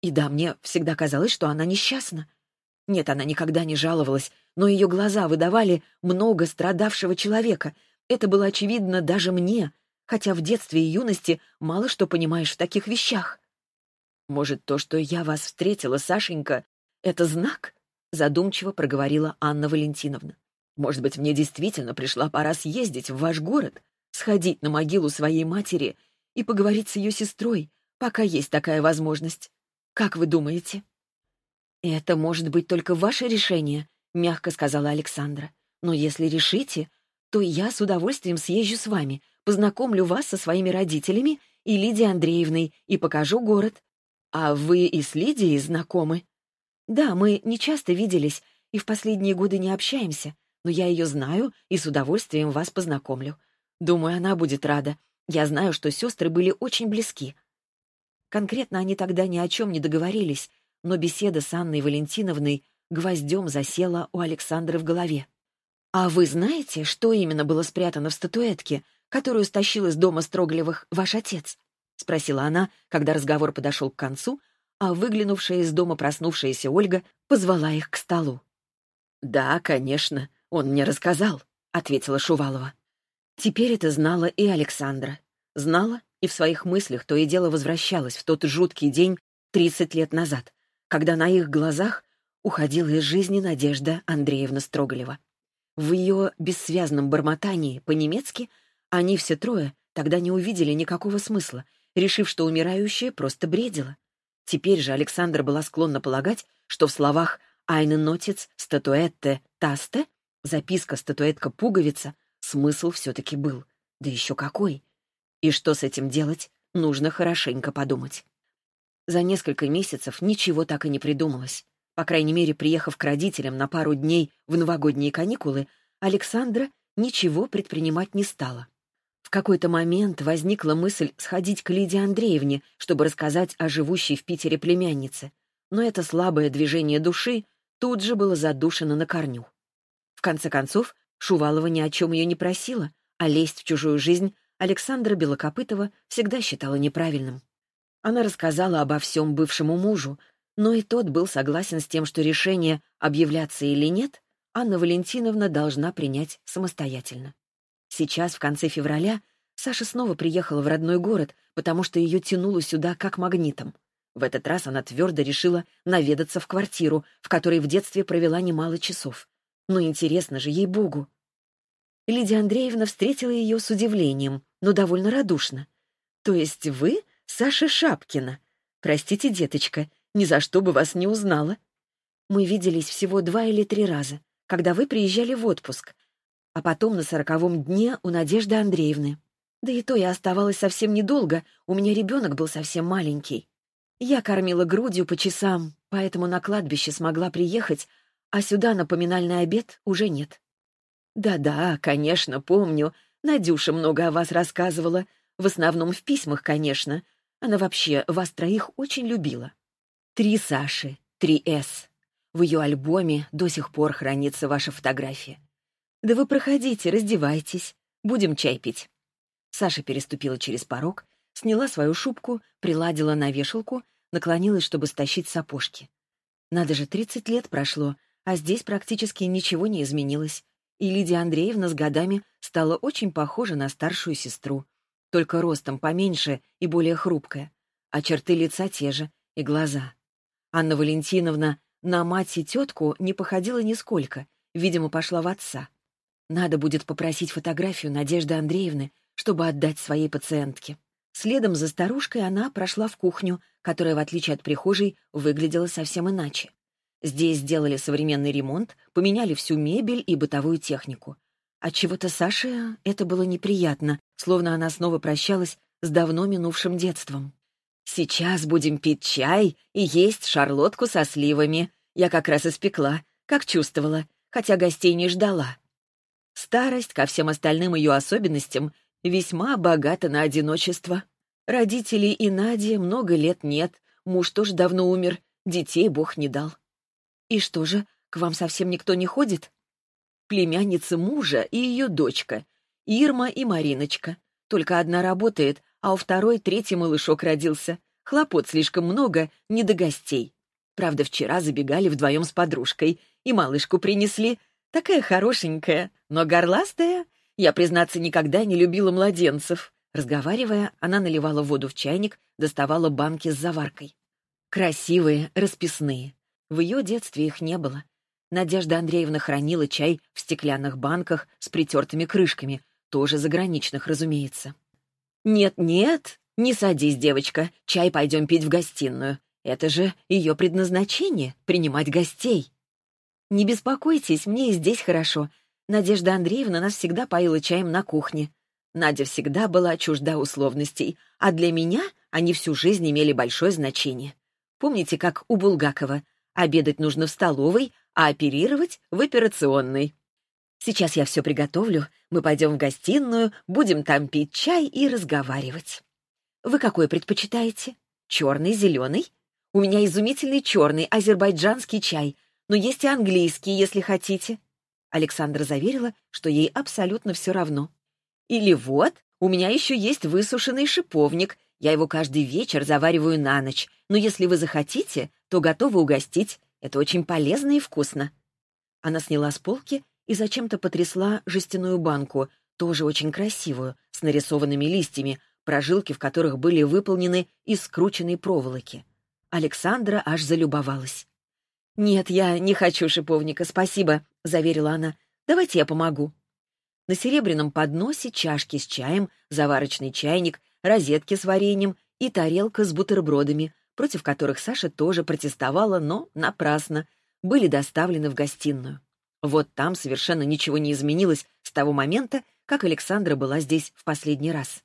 И да, мне всегда казалось, что она несчастна. Нет, она никогда не жаловалась, но ее глаза выдавали много страдавшего человека. Это было очевидно даже мне, хотя в детстве и юности мало что понимаешь в таких вещах. «Может, то, что я вас встретила, Сашенька, это знак?» — задумчиво проговорила Анна Валентиновна. «Может быть, мне действительно пришла пора съездить в ваш город, сходить на могилу своей матери и поговорить с ее сестрой, пока есть такая возможность. Как вы думаете?» «Это может быть только ваше решение», — мягко сказала Александра. «Но если решите, то я с удовольствием съезжу с вами, познакомлю вас со своими родителями и Лидией Андреевной и покажу город. «А вы и с Лидией знакомы?» «Да, мы не часто виделись и в последние годы не общаемся, но я ее знаю и с удовольствием вас познакомлю. Думаю, она будет рада. Я знаю, что сестры были очень близки». Конкретно они тогда ни о чем не договорились, но беседа с Анной Валентиновной гвоздем засела у Александры в голове. «А вы знаете, что именно было спрятано в статуэтке, которую стащил из дома Строглевых ваш отец?» — спросила она, когда разговор подошел к концу, а выглянувшая из дома проснувшаяся Ольга позвала их к столу. «Да, конечно, он мне рассказал», — ответила Шувалова. Теперь это знала и Александра. Знала и в своих мыслях то и дело возвращалась в тот жуткий день 30 лет назад, когда на их глазах уходила из жизни Надежда Андреевна Строголева. В ее бессвязном бормотании по-немецки они все трое тогда не увидели никакого смысла, решив, что умирающая просто бредила. Теперь же Александра была склонна полагать, что в словах «Eine Notiz статуэтте Тасте» записка «Статуэтка-пуговица» смысл все-таки был. Да еще какой! И что с этим делать, нужно хорошенько подумать. За несколько месяцев ничего так и не придумалось. По крайней мере, приехав к родителям на пару дней в новогодние каникулы, Александра ничего предпринимать не стала. В какой-то момент возникла мысль сходить к Лидии Андреевне, чтобы рассказать о живущей в Питере племяннице. Но это слабое движение души тут же было задушено на корню. В конце концов, Шувалова ни о чем ее не просила, а лезть в чужую жизнь Александра Белокопытова всегда считала неправильным. Она рассказала обо всем бывшему мужу, но и тот был согласен с тем, что решение, объявляться или нет, Анна Валентиновна должна принять самостоятельно. Сейчас, в конце февраля, Саша снова приехала в родной город, потому что ее тянуло сюда как магнитом. В этот раз она твердо решила наведаться в квартиру, в которой в детстве провела немало часов. Но интересно же, ей-богу, Лидия Андреевна встретила ее с удивлением, но довольно радушно. «То есть вы Саша Шапкина? Простите, деточка, ни за что бы вас не узнала. Мы виделись всего два или три раза, когда вы приезжали в отпуск, а потом на сороковом дне у Надежды Андреевны. Да и то я оставалась совсем недолго, у меня ребенок был совсем маленький. Я кормила грудью по часам, поэтому на кладбище смогла приехать, а сюда на поминальный обед уже нет. «Да-да, конечно, помню. Надюша много о вас рассказывала. В основном в письмах, конечно. Она вообще вас троих очень любила. Три Саши, три С. В ее альбоме до сих пор хранится ваша фотография. Да вы проходите, раздевайтесь. Будем чай пить». Саша переступила через порог, сняла свою шубку, приладила на вешалку, наклонилась, чтобы стащить сапожки. Надо же, тридцать лет прошло, а здесь практически ничего не изменилось и Лидия Андреевна с годами стала очень похожа на старшую сестру, только ростом поменьше и более хрупкая, а черты лица те же и глаза. Анна Валентиновна на мать и тетку не походила нисколько, видимо, пошла в отца. Надо будет попросить фотографию Надежды Андреевны, чтобы отдать своей пациентке. Следом за старушкой она прошла в кухню, которая, в отличие от прихожей, выглядела совсем иначе. Здесь сделали современный ремонт, поменяли всю мебель и бытовую технику. От чего то Саше это было неприятно, словно она снова прощалась с давно минувшим детством. «Сейчас будем пить чай и есть шарлотку со сливами. Я как раз испекла, как чувствовала, хотя гостей не ждала». Старость, ко всем остальным ее особенностям, весьма богата на одиночество. Родителей и Нади много лет нет, муж тоже давно умер, детей Бог не дал. «И что же, к вам совсем никто не ходит?» «Племянница мужа и ее дочка, Ирма и Мариночка. Только одна работает, а у второй третий малышок родился. Хлопот слишком много, не до гостей. Правда, вчера забегали вдвоем с подружкой, и малышку принесли. Такая хорошенькая, но горластая. Я, признаться, никогда не любила младенцев». Разговаривая, она наливала воду в чайник, доставала банки с заваркой. Красивые, расписные. В ее детстве их не было. Надежда Андреевна хранила чай в стеклянных банках с притертыми крышками, тоже заграничных, разумеется. «Нет-нет, не садись, девочка, чай пойдем пить в гостиную. Это же ее предназначение — принимать гостей». «Не беспокойтесь, мне и здесь хорошо. Надежда Андреевна нас всегда поила чаем на кухне. Надя всегда была чужда условностей, а для меня они всю жизнь имели большое значение. Помните, как у Булгакова — Обедать нужно в столовой, а оперировать — в операционной. Сейчас я все приготовлю, мы пойдем в гостиную, будем там пить чай и разговаривать. Вы какой предпочитаете? Черный, зеленый? У меня изумительный черный азербайджанский чай, но есть и английский, если хотите. Александра заверила, что ей абсолютно все равно. Или вот, у меня еще есть высушенный шиповник, я его каждый вечер завариваю на ночь, но если вы захотите, то готова угостить. Это очень полезно и вкусно». Она сняла с полки и зачем-то потрясла жестяную банку, тоже очень красивую, с нарисованными листьями, прожилки в которых были выполнены из скрученной проволоки. Александра аж залюбовалась. «Нет, я не хочу шиповника, спасибо», — заверила она. «Давайте я помогу». На серебряном подносе чашки с чаем, заварочный чайник, розетки с вареньем и тарелка с бутербродами, против которых Саша тоже протестовала, но напрасно, были доставлены в гостиную. Вот там совершенно ничего не изменилось с того момента, как Александра была здесь в последний раз.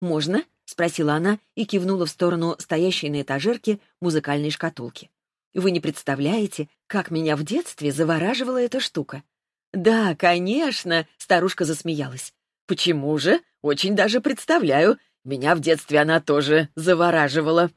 «Можно?» — спросила она и кивнула в сторону стоящей на этажерке музыкальной шкатулки. «Вы не представляете, как меня в детстве завораживала эта штука». «Да, конечно!» — старушка засмеялась. «Почему же? Очень даже представляю. Меня в детстве она тоже завораживала».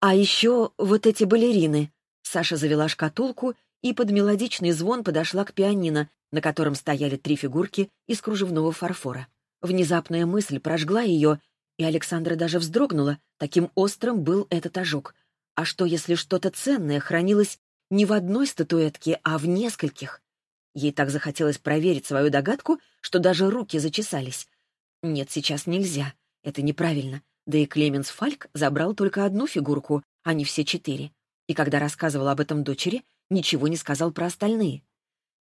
«А еще вот эти балерины». Саша завела шкатулку и под мелодичный звон подошла к пианино, на котором стояли три фигурки из кружевного фарфора. Внезапная мысль прожгла ее, и Александра даже вздрогнула, таким острым был этот ожог. А что, если что-то ценное хранилось не в одной статуэтке, а в нескольких? Ей так захотелось проверить свою догадку, что даже руки зачесались. Нет, сейчас нельзя. Это неправильно. Да и Клеменс Фальк забрал только одну фигурку, а не все четыре. И когда рассказывал об этом дочери, ничего не сказал про остальные.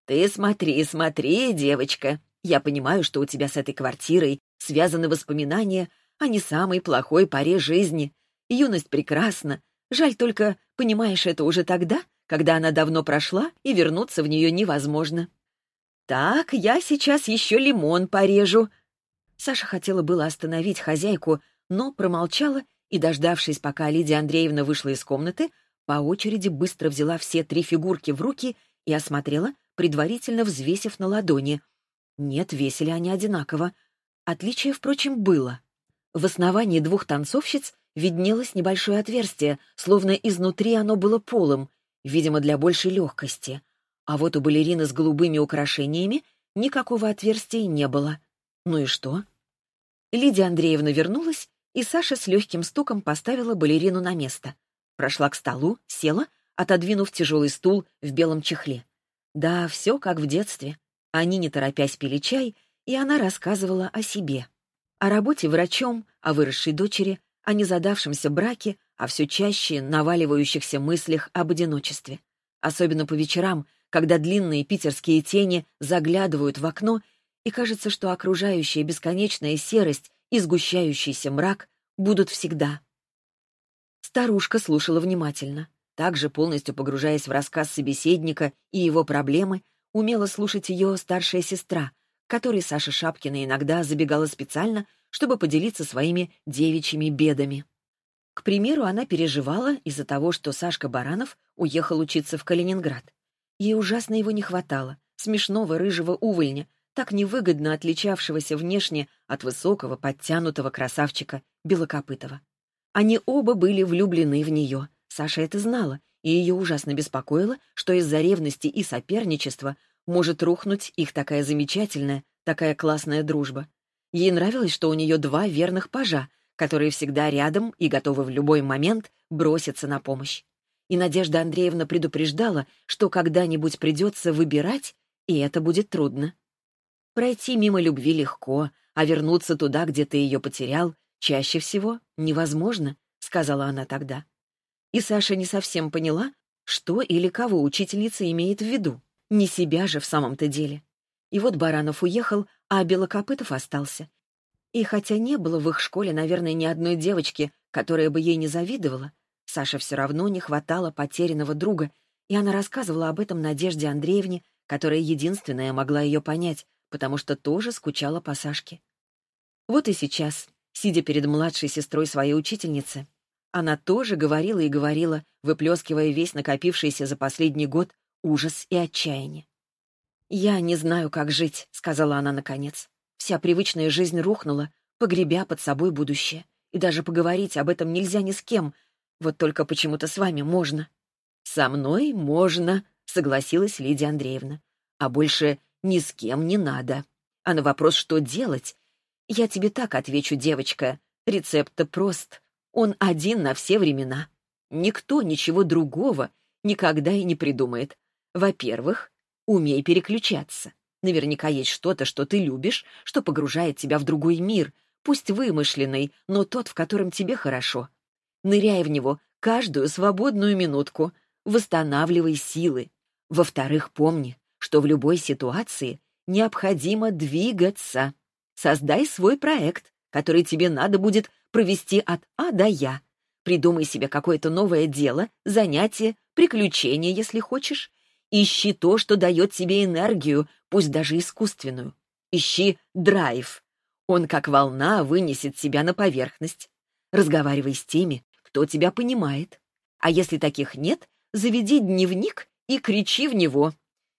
«Ты смотри, смотри, девочка. Я понимаю, что у тебя с этой квартирой связаны воспоминания о не самой плохой паре жизни. Юность прекрасна. Жаль только, понимаешь это уже тогда, когда она давно прошла, и вернуться в нее невозможно. Так, я сейчас еще лимон порежу». Саша хотела было остановить хозяйку, но промолчала и, дождавшись, пока Лидия Андреевна вышла из комнаты, по очереди быстро взяла все три фигурки в руки и осмотрела, предварительно взвесив на ладони. Нет, весили они одинаково. Отличие, впрочем, было. В основании двух танцовщиц виднелось небольшое отверстие, словно изнутри оно было полым, видимо, для большей легкости. А вот у балерины с голубыми украшениями никакого отверстия не было. Ну и что? Лидия Андреевна вернулась, и Саша с легким стуком поставила балерину на место. Прошла к столу, села, отодвинув тяжелый стул в белом чехле. Да, все как в детстве. Они, не торопясь, пили чай, и она рассказывала о себе. О работе врачом, о выросшей дочери, о незадавшемся браке, о все чаще наваливающихся мыслях об одиночестве. Особенно по вечерам, когда длинные питерские тени заглядывают в окно, и кажется, что окружающая бесконечная серость и сгущающийся мрак будут всегда. Старушка слушала внимательно. Также, полностью погружаясь в рассказ собеседника и его проблемы, умела слушать ее старшая сестра, которой Саша Шапкина иногда забегала специально, чтобы поделиться своими девичьими бедами. К примеру, она переживала из-за того, что Сашка Баранов уехал учиться в Калининград. Ей ужасно его не хватало, смешного рыжего увольня, так невыгодно отличавшегося внешне от высокого, подтянутого красавчика Белокопытова. Они оба были влюблены в нее, Саша это знала, и ее ужасно беспокоило, что из-за ревности и соперничества может рухнуть их такая замечательная, такая классная дружба. Ей нравилось, что у нее два верных пажа, которые всегда рядом и готовы в любой момент броситься на помощь. И Надежда Андреевна предупреждала, что когда-нибудь придется выбирать, и это будет трудно. Пройти мимо любви легко, а вернуться туда, где ты ее потерял, чаще всего невозможно, сказала она тогда. И Саша не совсем поняла, что или кого учительница имеет в виду. Не себя же в самом-то деле. И вот Баранов уехал, а Белокопытов остался. И хотя не было в их школе, наверное, ни одной девочки, которая бы ей не завидовала, Саше все равно не хватало потерянного друга, и она рассказывала об этом Надежде Андреевне, которая единственная могла ее понять, потому что тоже скучала по Сашке. Вот и сейчас, сидя перед младшей сестрой своей учительницы, она тоже говорила и говорила, выплескивая весь накопившийся за последний год ужас и отчаяние. «Я не знаю, как жить», — сказала она наконец. Вся привычная жизнь рухнула, погребя под собой будущее. И даже поговорить об этом нельзя ни с кем. Вот только почему-то с вами можно. «Со мной можно», — согласилась Лидия Андреевна. «А больше ни с кем не надо. А на вопрос, что делать, я тебе так отвечу, девочка. Рецепт-то прост. Он один на все времена. Никто ничего другого никогда и не придумает. Во-первых, Умей переключаться. Наверняка есть что-то, что ты любишь, что погружает тебя в другой мир, пусть вымышленный, но тот, в котором тебе хорошо. Ныряй в него каждую свободную минутку, восстанавливай силы. Во-вторых, помни, что в любой ситуации необходимо двигаться. Создай свой проект, который тебе надо будет провести от А до Я. Придумай себе какое-то новое дело, занятие, приключение, если хочешь. Ищи то, что дает тебе энергию, пусть даже искусственную. Ищи драйв. Он, как волна, вынесет себя на поверхность. Разговаривай с теми, кто тебя понимает. А если таких нет, заведи дневник и кричи в него.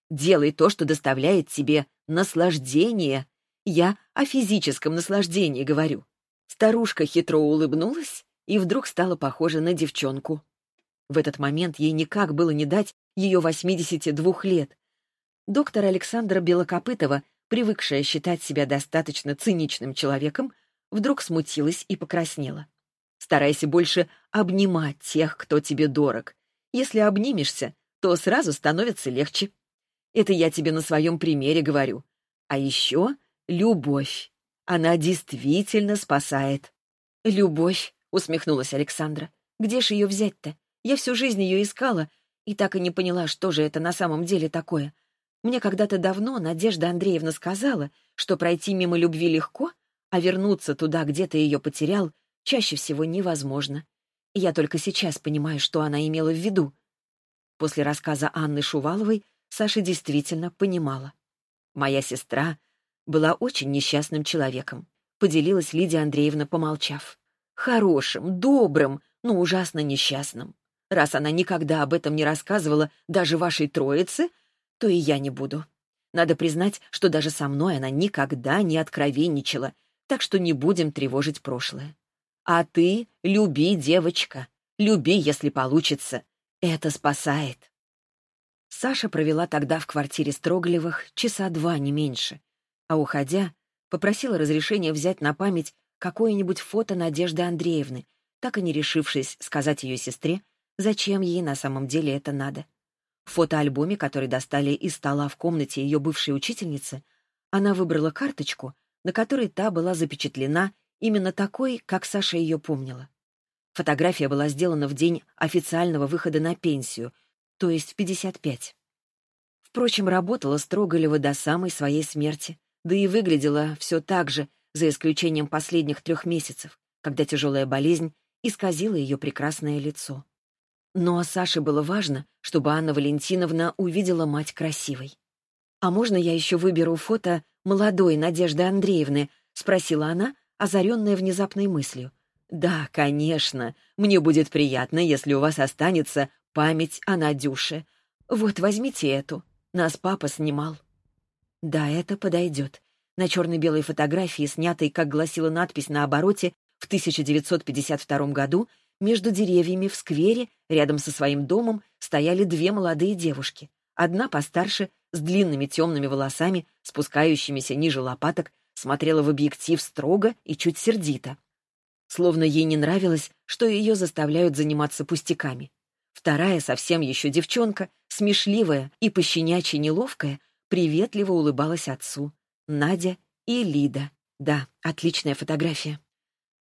Делай то, что доставляет тебе наслаждение. Я о физическом наслаждении говорю. Старушка хитро улыбнулась и вдруг стала похожа на девчонку. В этот момент ей никак было не дать ее 82 лет. Доктор Александра Белокопытова, привыкшая считать себя достаточно циничным человеком, вдруг смутилась и покраснела. Старайся больше обнимать тех, кто тебе дорог. Если обнимешься, то сразу становится легче. Это я тебе на своем примере говорю. А еще любовь. Она действительно спасает. Любовь усмехнулась Александра. «Где ж ее взять-то? Я всю жизнь ее искала и так и не поняла, что же это на самом деле такое. Мне когда-то давно Надежда Андреевна сказала, что пройти мимо любви легко, а вернуться туда, где ты ее потерял, чаще всего невозможно. Я только сейчас понимаю, что она имела в виду. После рассказа Анны Шуваловой Саша действительно понимала. Моя сестра была очень несчастным человеком, поделилась Лидия Андреевна, помолчав. Хорошим, добрым, но ужасно несчастным. Раз она никогда об этом не рассказывала даже вашей троице, то и я не буду. Надо признать, что даже со мной она никогда не откровенничала, так что не будем тревожить прошлое. А ты люби, девочка. Люби, если получится. Это спасает. Саша провела тогда в квартире Строголевых часа два, не меньше. А уходя, попросила разрешения взять на память какое-нибудь фото Надежды Андреевны, так и не решившись сказать ее сестре, зачем ей на самом деле это надо. В фотоальбоме, который достали из стола в комнате ее бывшей учительницы, она выбрала карточку, на которой та была запечатлена именно такой, как Саша ее помнила. Фотография была сделана в день официального выхода на пенсию, то есть в 55. Впрочем, работала Строголева до самой своей смерти, да и выглядела все так же, за исключением последних трех месяцев, когда тяжелая болезнь исказила ее прекрасное лицо. Но Саше было важно, чтобы Анна Валентиновна увидела мать красивой. «А можно я еще выберу фото молодой Надежды Андреевны?» — спросила она, озаренная внезапной мыслью. «Да, конечно. Мне будет приятно, если у вас останется память о Надюше. Вот, возьмите эту. Нас папа снимал». «Да, это подойдет. На черно-белой фотографии, снятой, как гласила надпись на обороте, в 1952 году между деревьями в сквере, рядом со своим домом, стояли две молодые девушки. Одна постарше, с длинными темными волосами, спускающимися ниже лопаток, смотрела в объектив строго и чуть сердито. Словно ей не нравилось, что ее заставляют заниматься пустяками. Вторая, совсем еще девчонка, смешливая и пощенячьи неловкая, приветливо улыбалась отцу. Надя и Лида. Да, отличная фотография.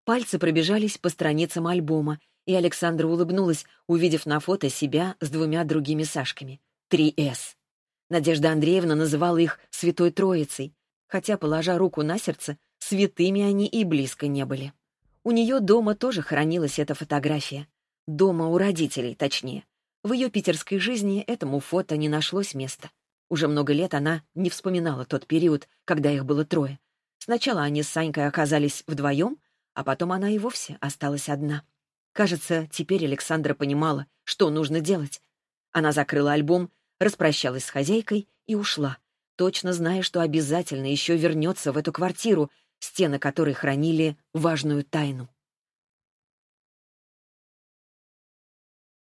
Пальцы пробежались по страницам альбома, и Александра улыбнулась, увидев на фото себя с двумя другими Сашками. Три «С». Надежда Андреевна называла их «Святой Троицей», хотя, положа руку на сердце, святыми они и близко не были. У нее дома тоже хранилась эта фотография. Дома у родителей, точнее. В ее питерской жизни этому фото не нашлось места. Уже много лет она не вспоминала тот период, когда их было трое. Сначала они с Санькой оказались вдвоем, а потом она и вовсе осталась одна. Кажется, теперь Александра понимала, что нужно делать. Она закрыла альбом, распрощалась с хозяйкой и ушла, точно зная, что обязательно еще вернется в эту квартиру, стены которой хранили важную тайну.